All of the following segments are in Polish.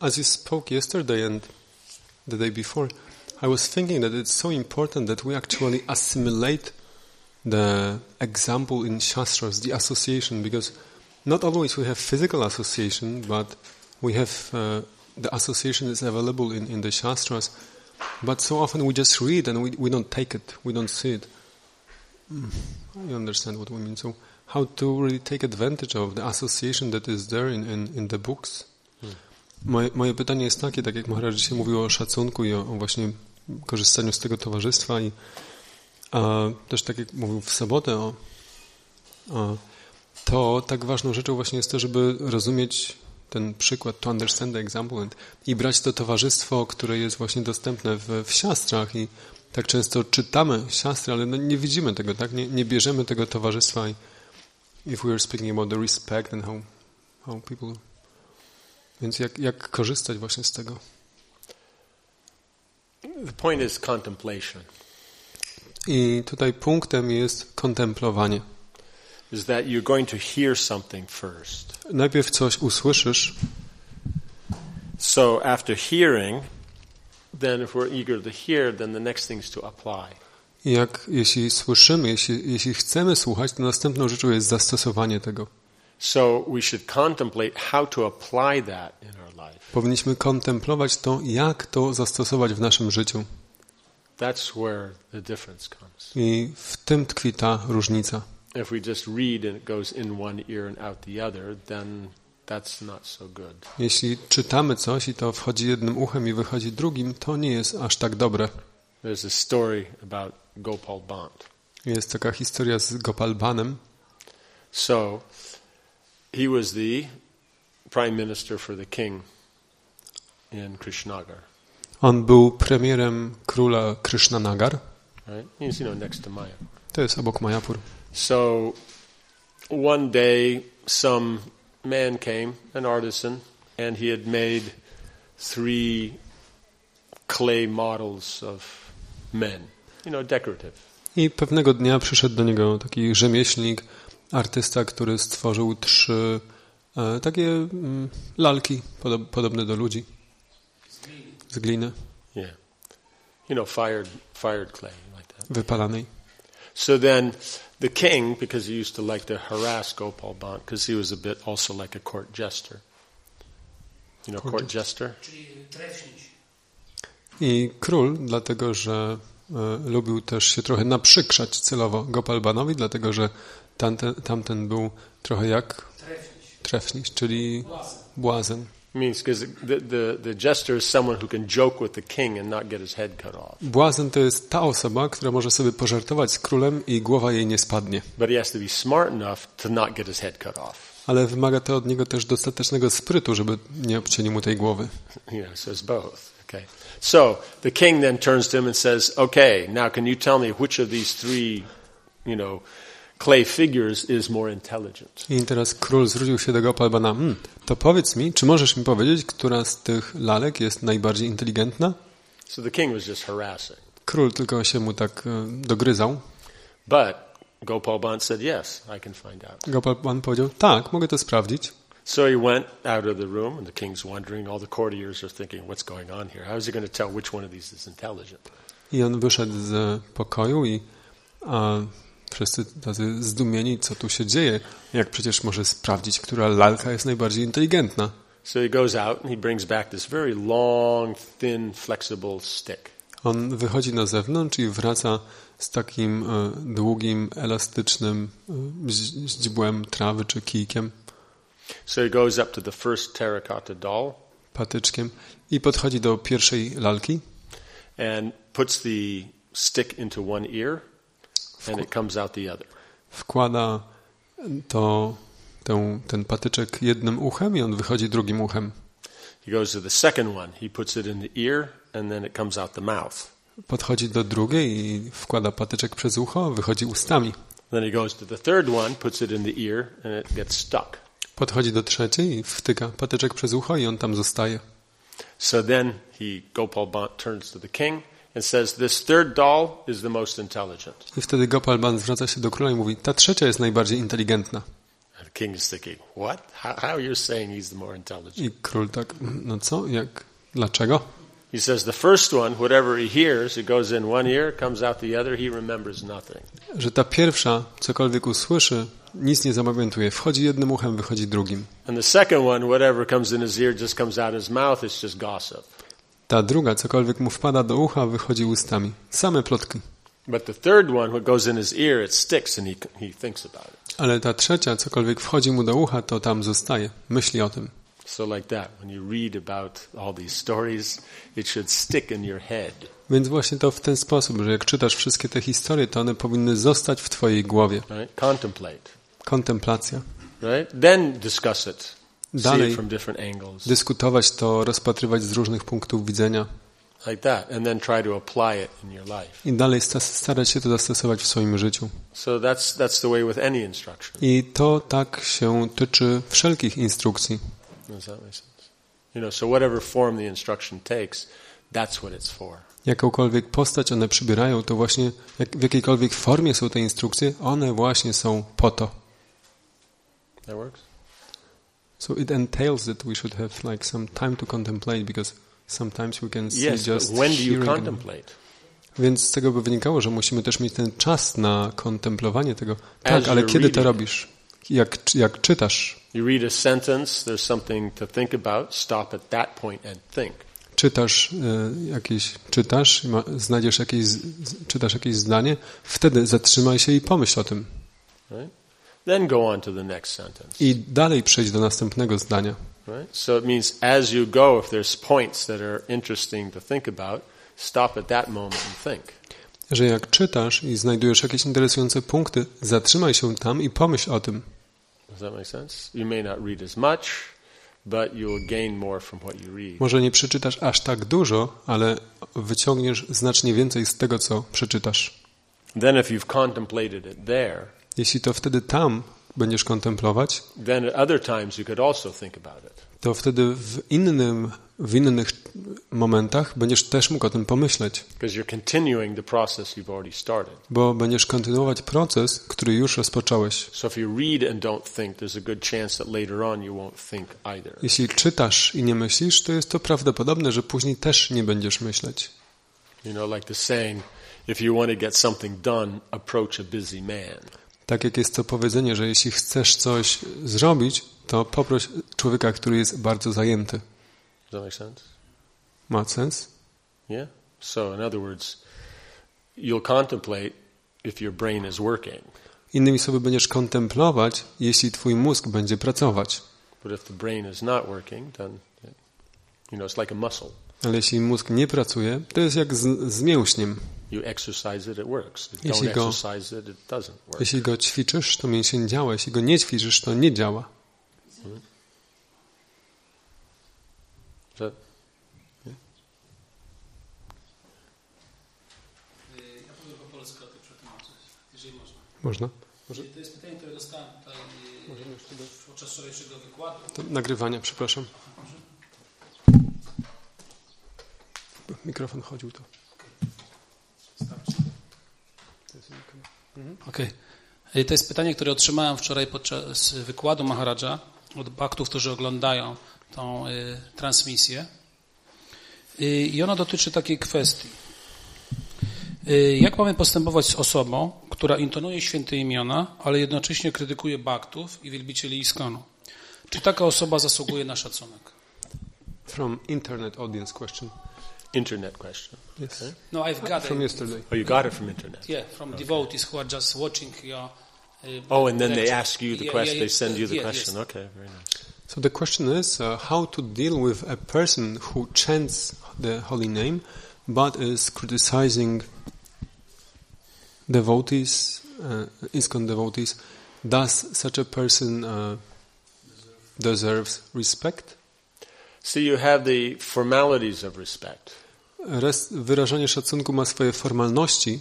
As you spoke yesterday and the day before, I was thinking that it's so important that we actually assimilate the example in Shastras, the association, because not always we have physical association, but we have uh, the association is available in, in the Shastras, but so often we just read and we, we don't take it, we don't see it. Mm, I understand what we mean. So, how to really take advantage of the association that is there in, in, in the books? Moje, moje pytanie jest takie, tak jak Maharaj dzisiaj mówił o szacunku i o, o właśnie korzystaniu z tego towarzystwa i też tak jak mówił w sobotę o, o, to tak ważną rzeczą właśnie jest to, żeby rozumieć ten przykład, to understand the example i brać to towarzystwo, które jest właśnie dostępne w, w siastrach i tak często czytamy siastry, ale no nie widzimy tego, tak? Nie, nie bierzemy tego towarzystwa i if we are speaking about the respect and how, how people więc jak, jak korzystać właśnie z tego? The point is contemplation. I tutaj punktem jest kontemplowanie. Is that you're going to hear something first. Najpierw coś usłyszysz, So after hearing, then if we're eager to hear, then the next thing is to apply. i jak jeśli słyszymy, jeśli, jeśli chcemy słuchać, to następną rzeczą jest zastosowanie tego. So we should contemplate how to apply that in our life. Powinniśmy kontemplować to, jak to zastosować w naszym życiu. That's where the difference comes. I w tym tkwi ta różnica. If we just read and it goes in one ear and out the other, then that's not so good. Jeśli czytamy coś i to wchodzi jednym uchem i wychodzi drugim, to nie jest aż tak dobre. There's a story about Gopal. Jest taka historia z Gopalbanem. So he was the prime minister for the king in Krishnagar, On był premierem króla Krishnanagar. right? He's you know next to Maya. To jest obok Majapur. So one day, some man came, an artisan, and he had made three clay models of men, you know, decorative. I pewnego dnia przyszedł do niego taki rzemieślnik, artysta, który stworzył trzy e, takie mm, lalki podob, podobne do ludzi z gliny Yeah, you know, fired fired clay like that. wypalanej. So then, the king, because he used to like to harass Gopal Bant, because he was a bit also like a court jester. You know, Court court jester. I król, dlatego że e, lubił też się trochę naprzykrzać celowo Gopalbanowi, dlatego że tamten, tamten był trochę jak trefniś, czyli błazen. means because the, the, the jester is someone who can joke with the king and not get his head cut off. Błazen to jest ta osoba, która może sobie pożartować z królem i głowa jej nie spadnie. But he has to be smart enough to not get his head cut off. Ale wymaga to od niego też dostatecznego sprytu, żeby nie obcięli mu tej głowy. Both. Okay. So the king then turns to him and says, "Okay, now can you tell me which of these three, you know, clay figures is more intelligent?" I teraz król zwrócił się do Gopalbana. Hmm, to powiedz mi, czy możesz mi powiedzieć, która z tych lalek jest najbardziej inteligentna? So the king was just harassing. Król tylko się mu tak e, dogryzał. But Gopal said, "Yes, I can find out." Gopalban powiedział, tak, mogę to sprawdzić. So he went out of the room, and the king's wondering. All the courtiers are thinking, "What's going on here? How is he going to tell which one of these is intelligent?" I on wyszedł z pokoju i a, wszyscy tacy zdumieni, co tu się dzieje. Jak przecież może sprawdzić, która lalka jest najbardziej inteligentna. So he goes out and he brings back this very long, thin, flexible stick. On wychodzi na zewnątrz i wraca z takim e, długim, elastycznym e, źdźbłem trawy czy kijkiem, So he goes up to the first terracotta doll patyczkiem i podchodzi do pierwszej lalki and puts the stick into one ear, and it comes out the other. wkłada to, tę, ten patyczek jednym uchem i on wychodzi drugim uchem. He goes to the second one. He puts it in the ear, and then it comes out the mouth. Podchodzi do drugiej i wkłada patyczek przez ucho, wychodzi ustami. Then he goes to the third one, puts it in the ear, and it gets stuck. Podchodzi do trzeciej i wtyka patyczek przez ucho i on tam zostaje. So then he, Gopal turns to the king and says, This third doll is the most intelligent. I wtedy Gopalban zwraca się do króla i mówi, ta trzecia jest najbardziej inteligentna. And the king is thinking, what? How, how saying he's the more intelligent? I król tak, no co, jak, dlaczego? He says the first one, whatever he hears, it goes in one ear, comes out the other, he remembers nothing. Że ta pierwsza, cokolwiek usłyszy, nic nie zapamiętuje. Wchodzi jednym uchem, wychodzi drugim. And the second one, whatever comes in his ear, just comes out his mouth, it's just gossip. Ta druga, cokolwiek mu wpada do ucha, wychodzi ustami. Same plotki. Ale ta trzecia, cokolwiek wchodzi mu do ucha, to tam zostaje. Myśli o tym. Więc właśnie to w ten sposób, że jak czytasz wszystkie te historie, to one powinny zostać w twojej głowie. Contemplate. Kontemplacja. Then discuss it. Dalej dyskutować to, rozpatrywać z różnych punktów widzenia Like that. And then try to apply it in your life. i dalej sta- starać się to zastosować w swoim życiu. So that's that's the way with any instruction. I to tak się tyczy wszelkich instrukcji. Jakąkolwiek postać one przybierają, to właśnie jak, w jakiejkolwiek formie są te instrukcje, one właśnie są po to. That works? So it entails that we should have like some time to contemplate because sometimes we can see Yes, just when do you contemplate? Więc z tego by wynikało, że musimy też mieć ten czas na kontemplowanie tego. Tak, As ale kiedy to reading. robisz? Jak, jak czytasz? You read a sentence, there's something to think about, stop at that point and think. Czytasz e, jakieś, czytasz, ma, znajdziesz jakieś, czytasz jakieś zdanie, wtedy zatrzymaj się i pomyśl o tym. Right? Then go on to the next sentence. I dalej przejdź do następnego zdania. Right? So it means as you go, if there's points that are interesting to think about, stop at that moment and think. Że jak czytasz i znajdujesz jakieś interesujące punkty, zatrzymaj się tam i pomyśl o tym. Does that make sense? You may not read as much, but you will gain more from what you read. Może nie przeczytasz aż tak dużo, ale wyciągniesz znacznie więcej z tego, co przeczytasz. Then if you've contemplated it there, Jeśli to wtedy tam będziesz kontemplować, to wtedy w, innym, w innych momentach będziesz też mógł o tym pomyśleć, bo będziesz kontynuować proces, który już rozpocząłeś. Jeśli czytasz i nie myślisz, to jest to prawdopodobne, że później też nie będziesz myśleć. You know, like the saying, if you want to get something done, approach a busy man. Tak jak jest to powiedzenie, że jeśli chcesz coś zrobić, to poproś człowieka, który jest bardzo zajęty. Does that make sense? Ma sens? Yeah? So, in other words, you'll contemplate if your brain is working. Innymi słowy, będziesz kontemplować, jeśli twój mózg będzie pracować. But if the brain is not working, then, you know, it's like a muscle. Ale jeśli mózg nie pracuje, to jest jak z, z mięśniem. Jeśli go-. Jeśli go ćwiczysz, to mięsień działa. Jeśli go nie ćwiczysz, to nie działa. Is that- jeżeli można. Można? To jest pytanie, które dostałem tutaj podczas wczorajszego wykładu. To nagrywania, przepraszam. Mikrofon chodził to. Starczy. Okej. Y, To jest pytanie, które otrzymałem wczoraj podczas wykładu Maharadża od baktów, którzy oglądają tą y, transmisję. Y, I ono dotyczy takiej kwestii. Y, Jak mamy postępować z osobą, która intonuje święte imiona, ale jednocześnie krytykuje baktów i wielbicieli Iskonu? Czy taka osoba zasługuje na szacunek? From internet audience question. Internet question. Yes. No, I've got it From it. yesterday. Oh, you got it from internet. Yeah, from devotees who are just watching your. Uh, Oh, and then they ask you the Yeah, question. yeah, They send you the yeah, question. yes. Okay, very nice. So the question is uh, how to deal with a person who chants the holy name but is criticizing devotees, uh, ISKCON devotees. Does such a person uh, deserves respect? See, you have the formalities of respect. Wyrażanie szacunku ma swoje formalności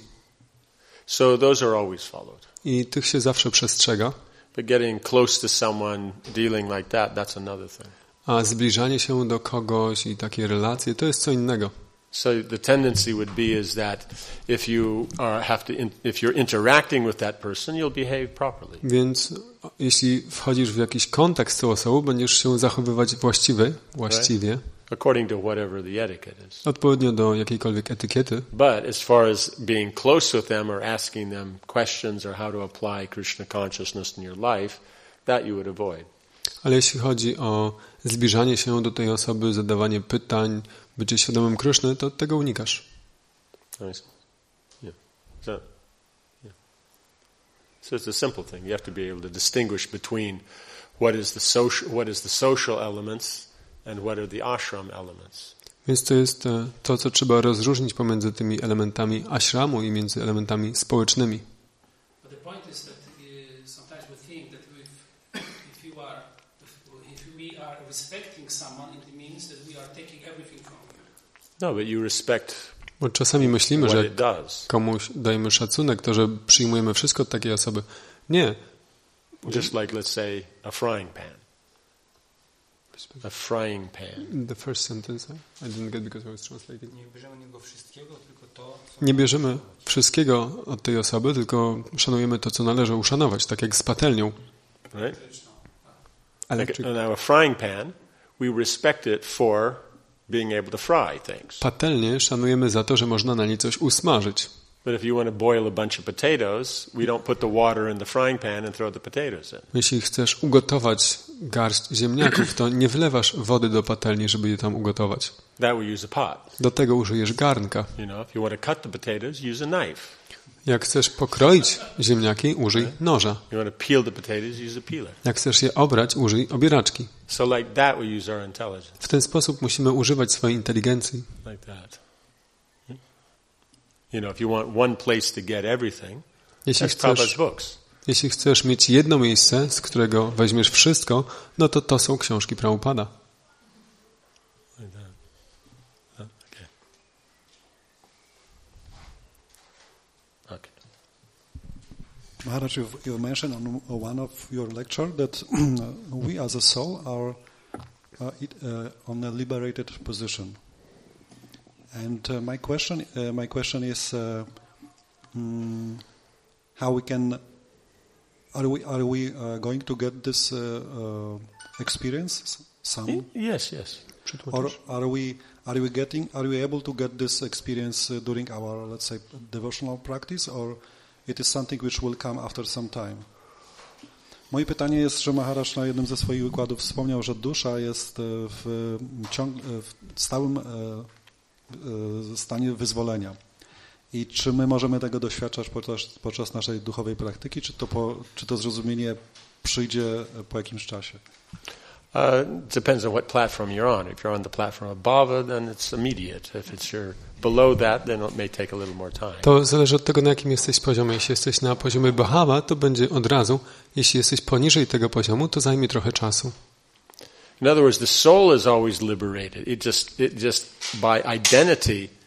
So those are always followed. i tych się zawsze przestrzega, But getting close to someone, dealing like that, that's another thing. a zbliżanie się do kogoś i takie relacje to jest co innego. So the tendency would be is that if you are, have to, in, if you're interacting with that person, you'll behave properly. Więc jeśli wchodzisz w jakiś kontakt z tą osobą, będziesz się zachowywać właściwie, właściwie according to whatever the etiquette is. odpowiednio do jakiejkolwiek etykiety. But as far as being close with them or asking them questions or how to apply Krishna consciousness in your life, that you would avoid. Ale jeśli chodzi o zbliżanie się do tej osoby, zadawanie pytań, bycie świadomym Kryszny, to tego unikasz. Nice. Yeah. So, yeah. So it's a simple thing. You have to be able to distinguish between what is the social, what is the social elements and what are the ashram elements. Więc to jest e, to, co trzeba rozróżnić pomiędzy tymi elementami ashramu i między elementami społecznymi. Him. No, but you respect Bo czasami myślimy, że komuś dajemy szacunek, to że przyjmujemy wszystko od takiej osoby. Nie. Just like, let's say, a frying pan. A frying pan. The first sentence I didn't get because I was translating. Nie bierzemy niego wszystkiego, tylko to, co Nie bierzemy wszystkiego od tej osoby, tylko szanujemy to, co należy uszanować, tak jak z patelnią. Right? Electric. now, a frying pan, we respect it for being able to fry things. Patelnię szanujemy za to, że można na niej coś usmażyć. But if you want to boil a bunch of potatoes, we don't put the water in the frying pan and throw the potatoes in. Jeśli chcesz ugotować garść ziemniaków, to nie wlewasz wody do patelni, żeby je tam ugotować. Do tego użyjesz garnka. Jak chcesz pokroić ziemniaki, użyj noża. Jak chcesz je obrać, użyj obieraczki. W ten sposób musimy używać swojej inteligencji. Everything, Jeśli chcesz. Jeśli chcesz mieć jedno miejsce, z którego weźmiesz wszystko, no to to są książki Prabhupada. Maharaj, you've, you mentioned on one of your lecture that we as a soul are uh, it, uh, on a liberated position. And uh, my question, uh, my question is, mm, how we can, are we, are we uh, going to get this uh, uh, experience? Some, Yes, yes. or are we, are we getting, are we able to get this experience uh, during our, let's say, devotional practice, or it is something which will come after some time? Moje pytanie jest, że Maharaj na jednym ze swoich wykładów wspomniał, że dusza jest e, w, ciąg, e, w stałym e, stanie wyzwolenia. I czy my możemy tego doświadczać podczas, podczas naszej duchowej praktyki, czy to, po, czy to zrozumienie przyjdzie po jakimś czasie? Uh, depends on what platform you're on. If you're on the platform of Bhava, then it's immediate. If it's you're below that, then it may take a little more time. To zależy od tego, na jakim jesteś poziomie. Jeśli jesteś na poziomie Bahama, to będzie od razu. Jeśli jesteś poniżej tego poziomu, to zajmie trochę czasu. In other words, the soul is always liberated. It just, it just by identity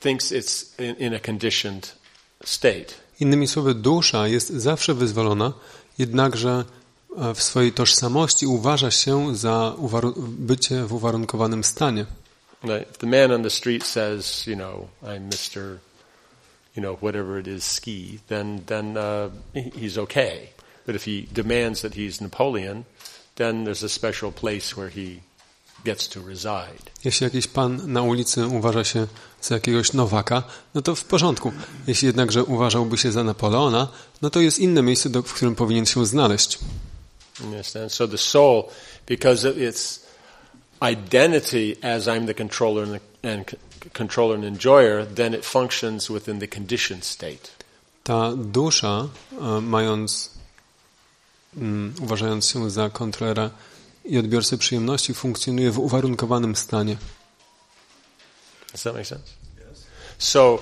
thinks it's in, in a conditioned state. Innymi słowy, dusza jest zawsze wyzwolona, jednakże e, w swojej tożsamości uważa się za bycie w uwarunkowanym stanie. If the man on the street says, you know, I'm Mr. You know, whatever it is, ski, then then uh, he- he's okay. But if he demands that he's Napoleon, then there's a special place where he gets to reside. Jeśli jakiś pan na ulicy uważa się za jakiegoś nowaka, no to w porządku. Jeśli jednakże uważałby się za Napoleona, no to jest inne miejsce, do, w którym powinien się znaleźć. Understand? So the soul, because of its identity as I'm the controller and, the, and controller and enjoyer, then it functions within the conditioned state. Ta dusza, e, mając, mm, uważając się za kontrolera i odbiorcę przyjemności, funkcjonuje w uwarunkowanym stanie. Does that make sense? So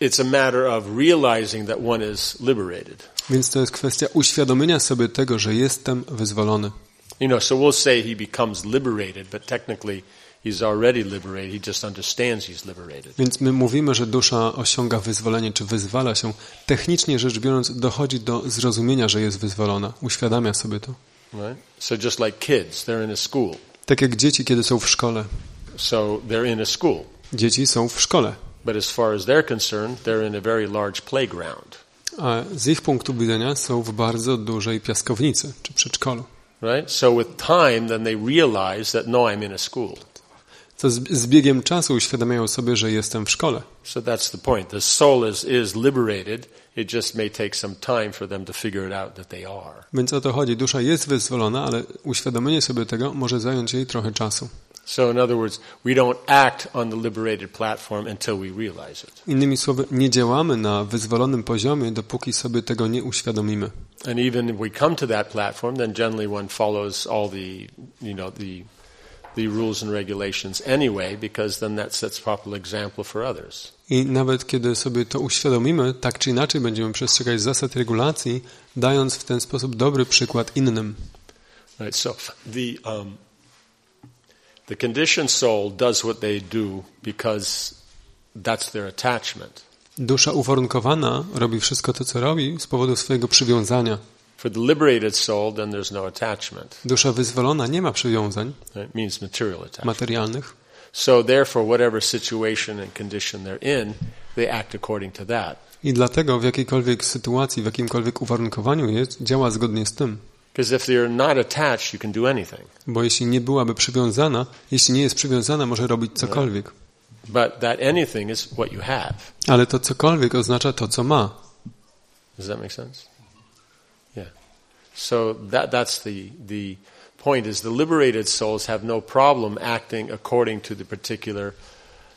it's a matter of realizing that one is liberated. Więc to jest kwestia uświadomienia sobie tego, że jestem wyzwolony. You know, so we'll say he becomes liberated, but technically he's already liberated. He just understands he's liberated. Więc my mówimy, że dusza osiąga wyzwolenie, czy wyzwala się. Technicznie rzecz biorąc, dochodzi do zrozumienia, że jest wyzwolona. Uświadamia sobie to. Right? So just like kids, they're in a school. Tak jak dzieci, kiedy są w szkole. So they're in a school. Dzieci są w szkole, But as far as they're concerned, they're in a very large playground, a z ich punktu widzenia są w bardzo dużej piaskownicy czy przedszkolu. right? So with time, then they realize that no, I'm in a school. Co z, z biegiem czasu uświadamiają sobie, że jestem w szkole. So that's the point. The soul is, is liberated. It just may take some time for them to figure it out that they are. Więc o to chodzi. Dusza jest wyzwolona, ale uświadomienie sobie tego może zająć jej trochę czasu. So in other words, we don't act on the liberated platform until we realize it. Innymi słowy, nie działamy na wyzwolonym poziomie, dopóki sobie tego nie uświadomimy. And even if we come to that platform, then generally one follows all the, you know, the, the rules and regulations anyway, because then that sets proper example for others. I nawet kiedy sobie to uświadomimy, tak czy inaczej będziemy przestrzegać zasad regulacji, dając w ten sposób dobry przykład innym. Right. So the um, the conditioned soul does what they do because that's their attachment. Dusza uwarunkowana robi wszystko to, co robi z powodu swojego przywiązania. For the liberated soul, then there's no attachment. Dusza wyzwolona nie ma przywiązań It means material attachment. materialnych, So therefore, whatever situation and condition they're in, they act according to that. i dlatego w jakiejkolwiek sytuacji, w jakimkolwiek uwarunkowaniu jest, działa zgodnie z tym. Because if they're not attached, you can do anything. Bo jeśli nie byłaby przywiązana, jeśli nie jest przywiązana, może robić cokolwiek. But that anything is what you have. Ale to cokolwiek oznacza to, co ma. Does that make sense? So that that's the the point is the liberated souls have no problem acting according to the particular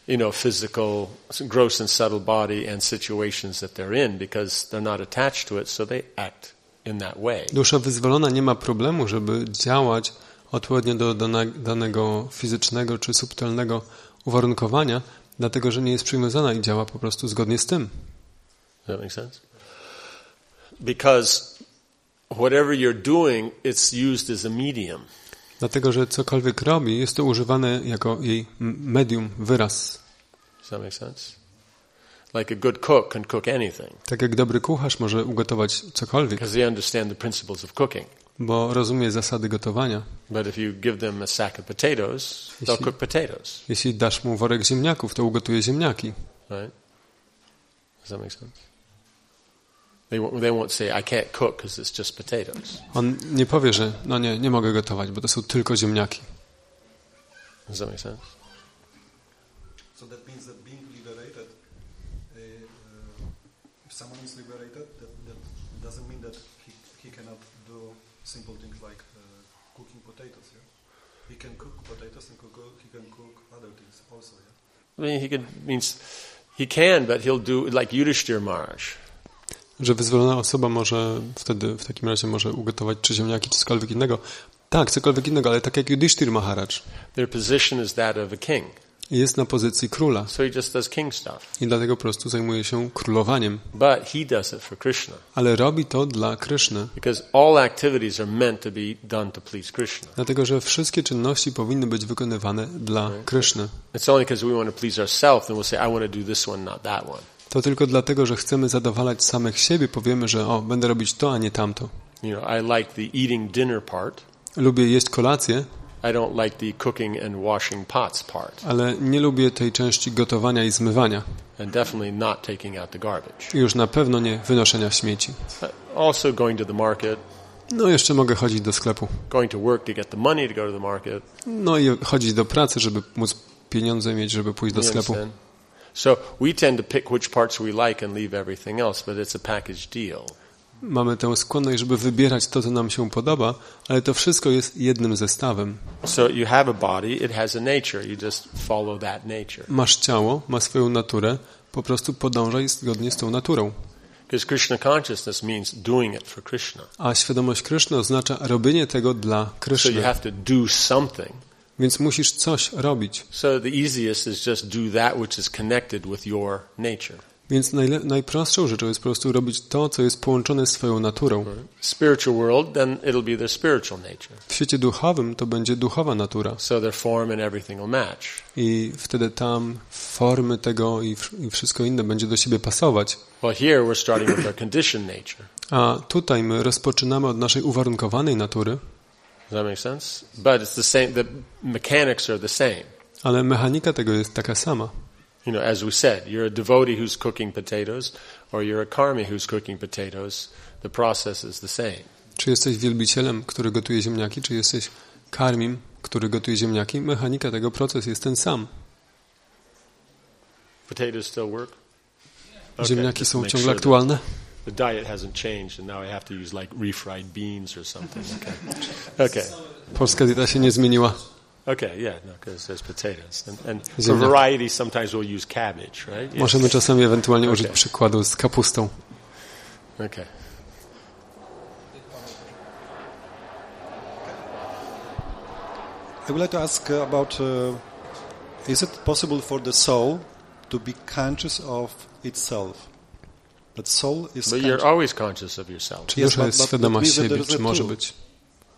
you know physical gross and subtle body and situations that they're in because they're not attached to it so they act in that way. Dusza wyzwolona nie ma problemu, żeby działać odpowiednio do dane, danego fizycznego czy subtelnego uwarunkowania, dlatego że nie jest przywiązana i działa po prostu zgodnie z tym. Does that make sense? Because whatever you're doing it's used as a medium. Dlatego, że cokolwiek robi, jest to używane jako jej medium, wyraz. Does that make sense? Like a good cook can cook anything Tak jak dobry kucharz może ugotować cokolwiek, because they understand the principles of cooking. bo rozumie zasady gotowania. But if you give them a sack of potatoes, they'll cook potatoes, Jeśli dasz mu worek ziemniaków, to ugotuje ziemniaki. right? Does that make sense? They won't, they won't say, I can't cook because it's just potatoes. On nie powie, że no nie, nie mogę gotować, bo to są tylko ziemniaki. Does that make sense? So that means that being liberated, uh, if someone is liberated, that, that doesn't mean that he, he cannot do simple things like uh, cooking potatoes. Yeah? He can cook potatoes and cook, he can cook other things also. Yeah? I mean, he could, means he can, but he'll do like Yudhishthir Maharaj. Że wyzwolona osoba może wtedy w takim razie może ugotować czy ziemniaki, czy cokolwiek innego. Tak, cokolwiek innego, ale tak jak Yudhishthir Maharaj. Their position is that of a king. Jest na pozycji króla So he just does king stuff. i dlatego po prostu zajmuje się królowaniem. But he does it for Krishna. Ale robi to dla Kryszny, Because all activities are meant to be done to please Krishna. dlatego że wszystkie czynności powinny być wykonywane dla Kryszny. It's only because we want to please ourselves and we'll say, I want to do this one, not that one. To tylko dlatego, że chcemy zadowalać samych siebie, powiemy, że o, będę robić to, a nie tamto. You know, I like the eating dinner part. Lubię jeść kolację, I don't like the cooking and washing pots part. ale nie lubię tej części gotowania i zmywania. And definitely not taking out the garbage. I już na pewno nie wynoszenia śmieci. But also going to the market, No jeszcze mogę chodzić do sklepu. going to work to get the money to go to the market. No i chodzić do pracy, żeby móc pieniądze mieć, żeby pójść do sklepu. So we tend to pick which parts we like and leave everything else, but it's a package deal. Mamy tę skłonność, żeby wybierać to, co nam się podoba, ale to wszystko jest jednym zestawem. So you have a body, it has a nature. You just follow that nature. Masz ciało, ma swoją naturę, po prostu podążaj zgodnie z tą naturą. Because Krishna consciousness means doing it for Krishna. A świadomość Kryszny oznacza robienie tego dla So you have to do something. Więc musisz coś robić. So the easiest is just do that which is connected with your nature. Więc najprostszą rzeczą jest po prostu robić to, co jest połączone z swoją naturą. Spiritual world, then it'll be their spiritual nature. W świecie duchowym to będzie duchowa natura. So their form and everything will match. I wtedy tam formy tego i, i wszystko inne będzie do siebie pasować. Well, here we're starting with our conditioned nature. A tutaj my rozpoczynamy od naszej uwarunkowanej natury, Does that make sense? But it's the same. The mechanics are the same. Ale mechanika tego jest taka sama. You know, as we said, you're a devotee who's cooking potatoes, or you're a karmi who's cooking potatoes. The process is the same. Czy jesteś wielbicielem, który gotuje ziemniaki, czy jesteś karmim, który gotuje ziemniaki? Mechanika tego procesu jest ten sam. Potatoes still work? Okay, Ziemniaki są ciągle aktualne. The diet hasn't changed, and now I have to use like refried beans or something. Okay. Okay. Polska dieta się nie zmieniła. Okay. Yeah. No, because there's potatoes, and, and for variety, sometimes we'll use cabbage, right? Yeah. Możemy czasami ewentualnie użyć przykładu z kapustą. Okay. I would like to ask about uh, is it possible for the soul to be conscious of itself? That soul is But you're always conscious of yourself. Czy Yes, dusza jest świadoma siebie, czy może być?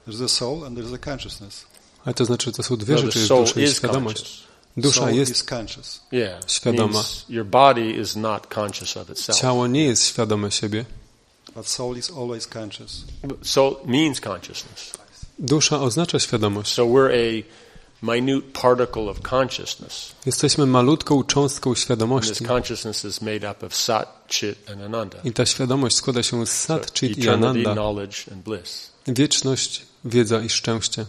There's a soul and there's a consciousness. Ale to znaczy, to są dwie No, rzeczy, the jest soul dusza i is świadomość. conscious. Dusza soul jest, is conscious. Yeah. Świadoma. Means your body is not conscious of itself. ciało nie jest świadome siebie. But soul is always conscious. Soul means consciousness. Dusza oznacza świadomość. So we're a minute particle of consciousness. Jesteśmy malutką cząstką And this świadomości. consciousness is made up of sat, chit, and ananda. I ta świadomość składa się z So sat, chit i ananda. knowledge, and bliss. Wieczność, wiedza i szczęście.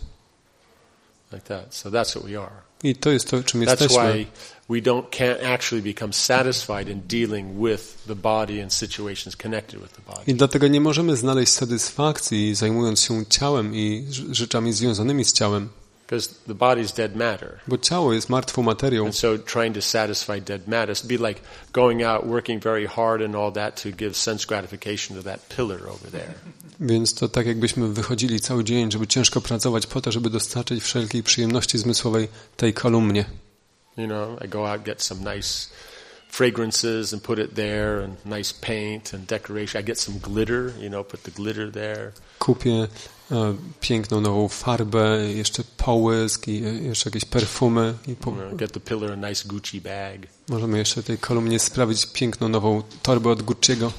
Like that. So that's what we are. I to jest to, czym That's jesteśmy. why we don't can't actually become satisfied in dealing with the body and situations connected with the body. I dlatego nie możemy znaleźć satysfakcji zajmując się ciałem i rz- rzeczami związanymi z ciałem, Because the body is dead matter. bo ciało jest martwą materią. And so trying to satisfy dead matter it'd be like going out working very hard and all that to give sense gratification to that pillar over there. Więc to tak jakbyśmy wychodzili cały dzień, żeby ciężko pracować po to, żeby dostarczyć wszelkiej przyjemności zmysłowej tej kolumnie. You know, I go out get some nice fragrances and put it there and nice paint and decoration. I get some glitter, you know, put the glitter there. Kupię piękną nową farbę, jeszcze połysk i e, jeszcze jakieś perfumy i po, get the pillar a nice Gucci bag. możemy jeszcze tej kolumnie sprawić piękną nową torbę od Gucci'ego.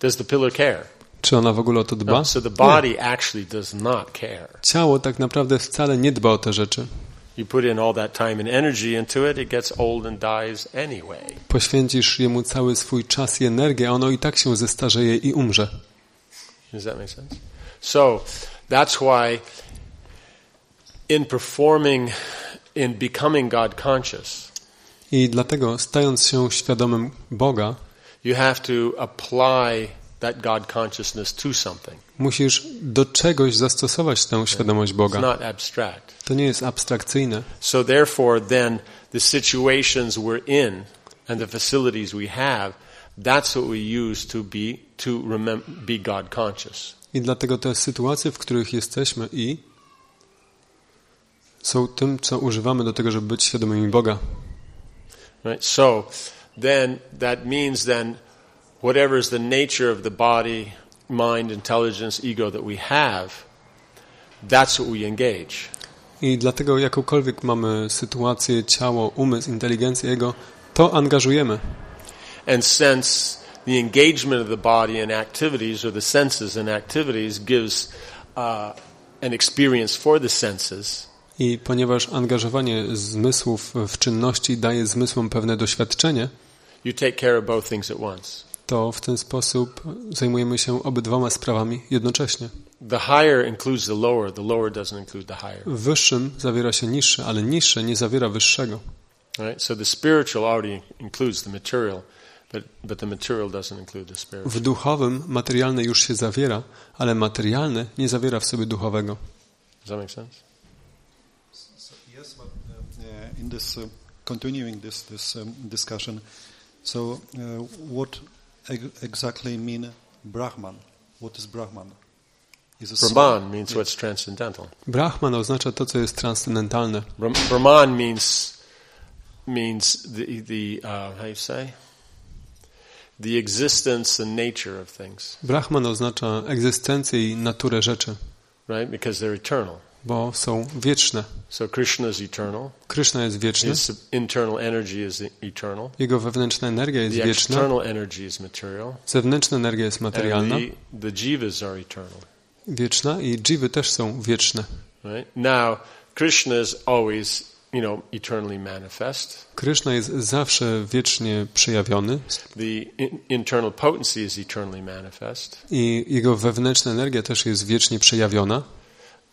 Does the pillar care? Czy ona w ogóle o to dba? No, so the body actually does not care. Ciało tak naprawdę wcale nie dba o te rzeczy. You put in all that time and energy into it, it gets old and dies anyway. Poświęcisz jemu cały swój czas i energię, a ono i tak się zestarzeje i umrze. Does that make sense? So that's why in performing, in becoming God conscious, I dlatego, stając się świadomym Boga, you have to apply that God consciousness to something. musisz do czegoś zastosować tę świadomość It's Boga. not abstract. To nie jest abstrakcyjne. So therefore, then the situations we're in and the facilities we have, that's what we use to be to remem- be God conscious. I dlatego te sytuacje, w których jesteśmy i są tym, co używamy do tego, żeby być świadomymi Boga. Right? So then that means then whatever is the nature of the body, mind, intelligence, ego that we have, that's what we engage. I dlatego jakąkolwiek mamy sytuację, ciało, umysł, inteligencję Jego, to angażujemy. And since the engagement of the body in activities or the senses in activities gives uh, an experience for the senses, I ponieważ angażowanie zmysłów w czynności daje zmysłom pewne doświadczenie, you take care of both things at once. to w ten sposób zajmujemy się obydwoma sprawami jednocześnie. The higher includes the lower, the lower doesn't include the higher. W wyższym zawiera się niższe, ale niższe nie zawiera wyższego. Right? So the spiritual already includes the material, but, but the material doesn't include the spiritual. W duchowym materialne już się zawiera, ale materialne nie zawiera w sobie duchowego. Does that make sense? So, yes, but uh, in this uh, continuing this this um, discussion, so uh, what ex- exactly mean Brahman? What is Brahman? Brahman means what's transcendental. Brahman oznacza to, co jest transcendentalne. Brahm- Brahman means means the the uh, how do you say the existence and nature of things, Brahman oznacza egzystencję i naturę rzeczy, right? Because they're eternal. bo są wieczne. So Krishna is eternal. Krishna jest wieczny, His internal energy is eternal. jego wewnętrzna energia jest The wieczna, external energy is material. zewnętrzna energia jest materialna, And the, the jivas are eternal. wieczna i dżiwy też są wieczne. Right? Now, Krishna is always you know, eternally manifest. Krishna jest zawsze wiecznie przejawiony The in- internal potency is eternally manifest. i jego wewnętrzna energia też jest wiecznie przejawiona.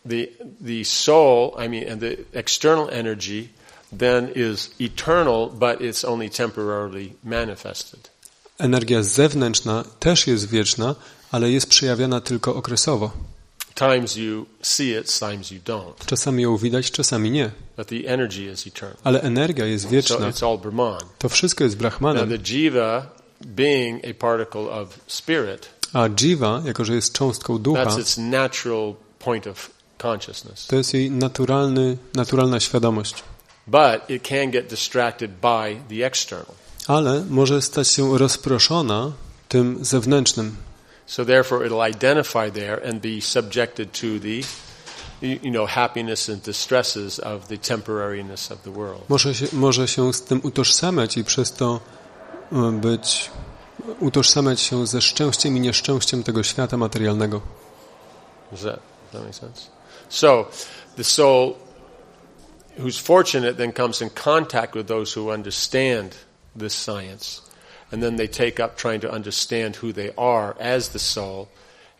The the soul, I mean, and the external energy then is eternal, but it's only temporarily manifested. Energia zewnętrzna też jest wieczna, ale jest przejawiana tylko okresowo. Times you see it, times you don't. Czasami ją widać, czasami nie. But the energy is eternal. Ale energia jest wieczna. it's all Brahman. To wszystko jest Brahmanem. the jiva, being a particle of spirit, A jiva, jako że jest cząstką ducha, to jest jej naturalny, naturalna świadomość. But it can get distracted by the external. Ale może stać się rozproszona tym zewnętrznym. So therefore it'll identify there and be subjected to the you know happiness and distresses of the temporariness of the world. Może się, może się z tym utożsamiać i przez to e, być, utożsamiać się ze szczęściem i nieszczęściem tego świata materialnego. Does that, does that make sense? So the soul who's fortunate then comes in contact with those who understand this science. And then they take up trying to understand who they are as the soul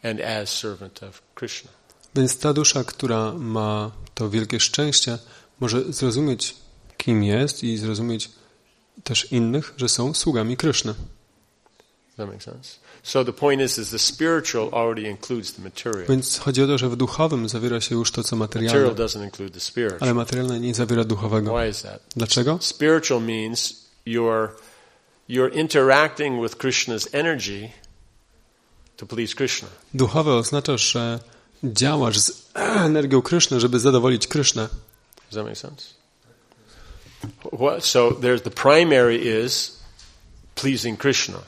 and as servant of Krishna. Więc ta dusza, która ma to wielkie szczęście, może zrozumieć, kim jest i zrozumieć też innych, że są sługami Kryszny. Więc chodzi o to, że w duchowym zawiera się już to, co Material materialne, ale materialne nie zawiera duchowego. Dlaczego? Spiritual means you're you're interacting with Krishna's energy to please Krishna. Duchowe oznacza, że działasz z energią Kryszny, żeby zadowolić Krysznę. Does that make sense? What, so there's the primary is pleasing Krishna.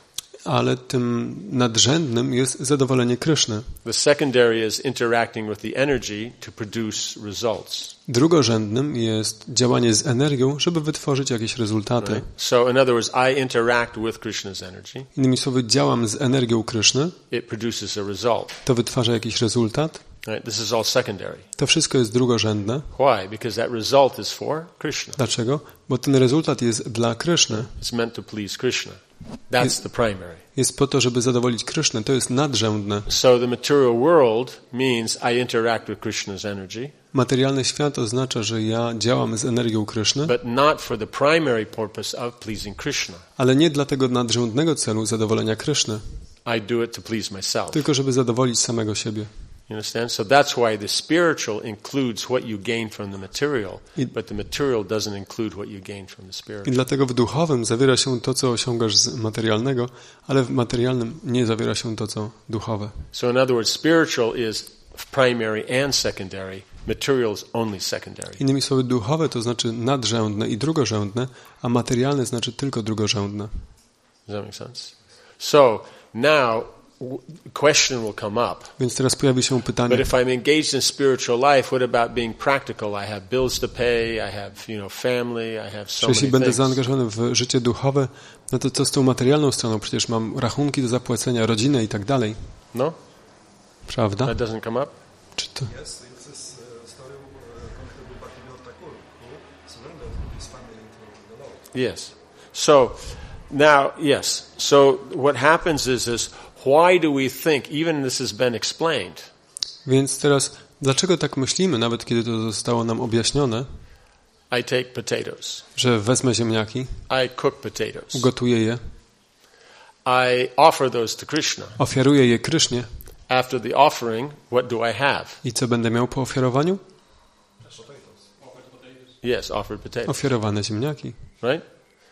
Ale tym nadrzędnym jest zadowolenie Kryszny. The secondary is interacting with the energy to produce results. Drugorzędnym jest działanie z energią, żeby wytworzyć jakieś rezultaty. Right? So in other words, I interact with Krishna's energy. Innymi słowy, działam z energią Kryszny, It produces a result. to wytwarza jakiś rezultat. Right? This is all secondary. To wszystko jest drugorzędne. Why? Because that result is for Krishna. Dlaczego? Bo ten rezultat jest dla Kryszny. It's meant to please Krishna. That's the primary. Jest po to, żeby zadowolić Krysznę. To jest nadrzędne. So the material world means I interact with Krishna's energy, Materialny świat oznacza, że ja działam z energią Kryszny, Krishna. ale nie dla tego nadrzędnego celu zadowolenia Kryszny, tylko żeby zadowolić samego siebie. You understand? So that's why the spiritual includes what you gain from the material, but the material doesn't include what you gain from the I spiritual. dlatego w duchowym zawiera się to, co osiągasz z materialnego, ale w materialnym nie zawiera się to, co duchowe. So in other words, spiritual is primary and secondary. Material is only secondary. Innymi słowy, duchowe to znaczy nadrzędne i drugorzędne, a materialne znaczy tylko drugorzędne. Does that make sense? So now, question will come up. Więc teraz pojawi się But pytanie, if I'm engaged in spiritual life, what about being practical? I have bills to pay. I have, you know, family. I have so jeśli będę zaangażowany w życie duchowe, no to co z tą materialną stroną? Przecież mam rachunki do zapłacenia, rodzinę i tak dalej. No, Prawda? that doesn't come up. Czy to... Yes, this the Lord. Yes. So now, yes. So what happens is, is why do we think? Even this has been explained. Więc teraz, dlaczego tak myślimy, nawet kiedy to zostało nam objaśnione, I take potatoes. że wezmę ziemniaki, I cook potatoes. ugotuję je, I offer those to Krishna. ofiaruję je Krysznie After the offering, what do I have? i co będę miał po ofiarowaniu? Yes, offered potatoes. Ofiarowane ziemniaki. Right?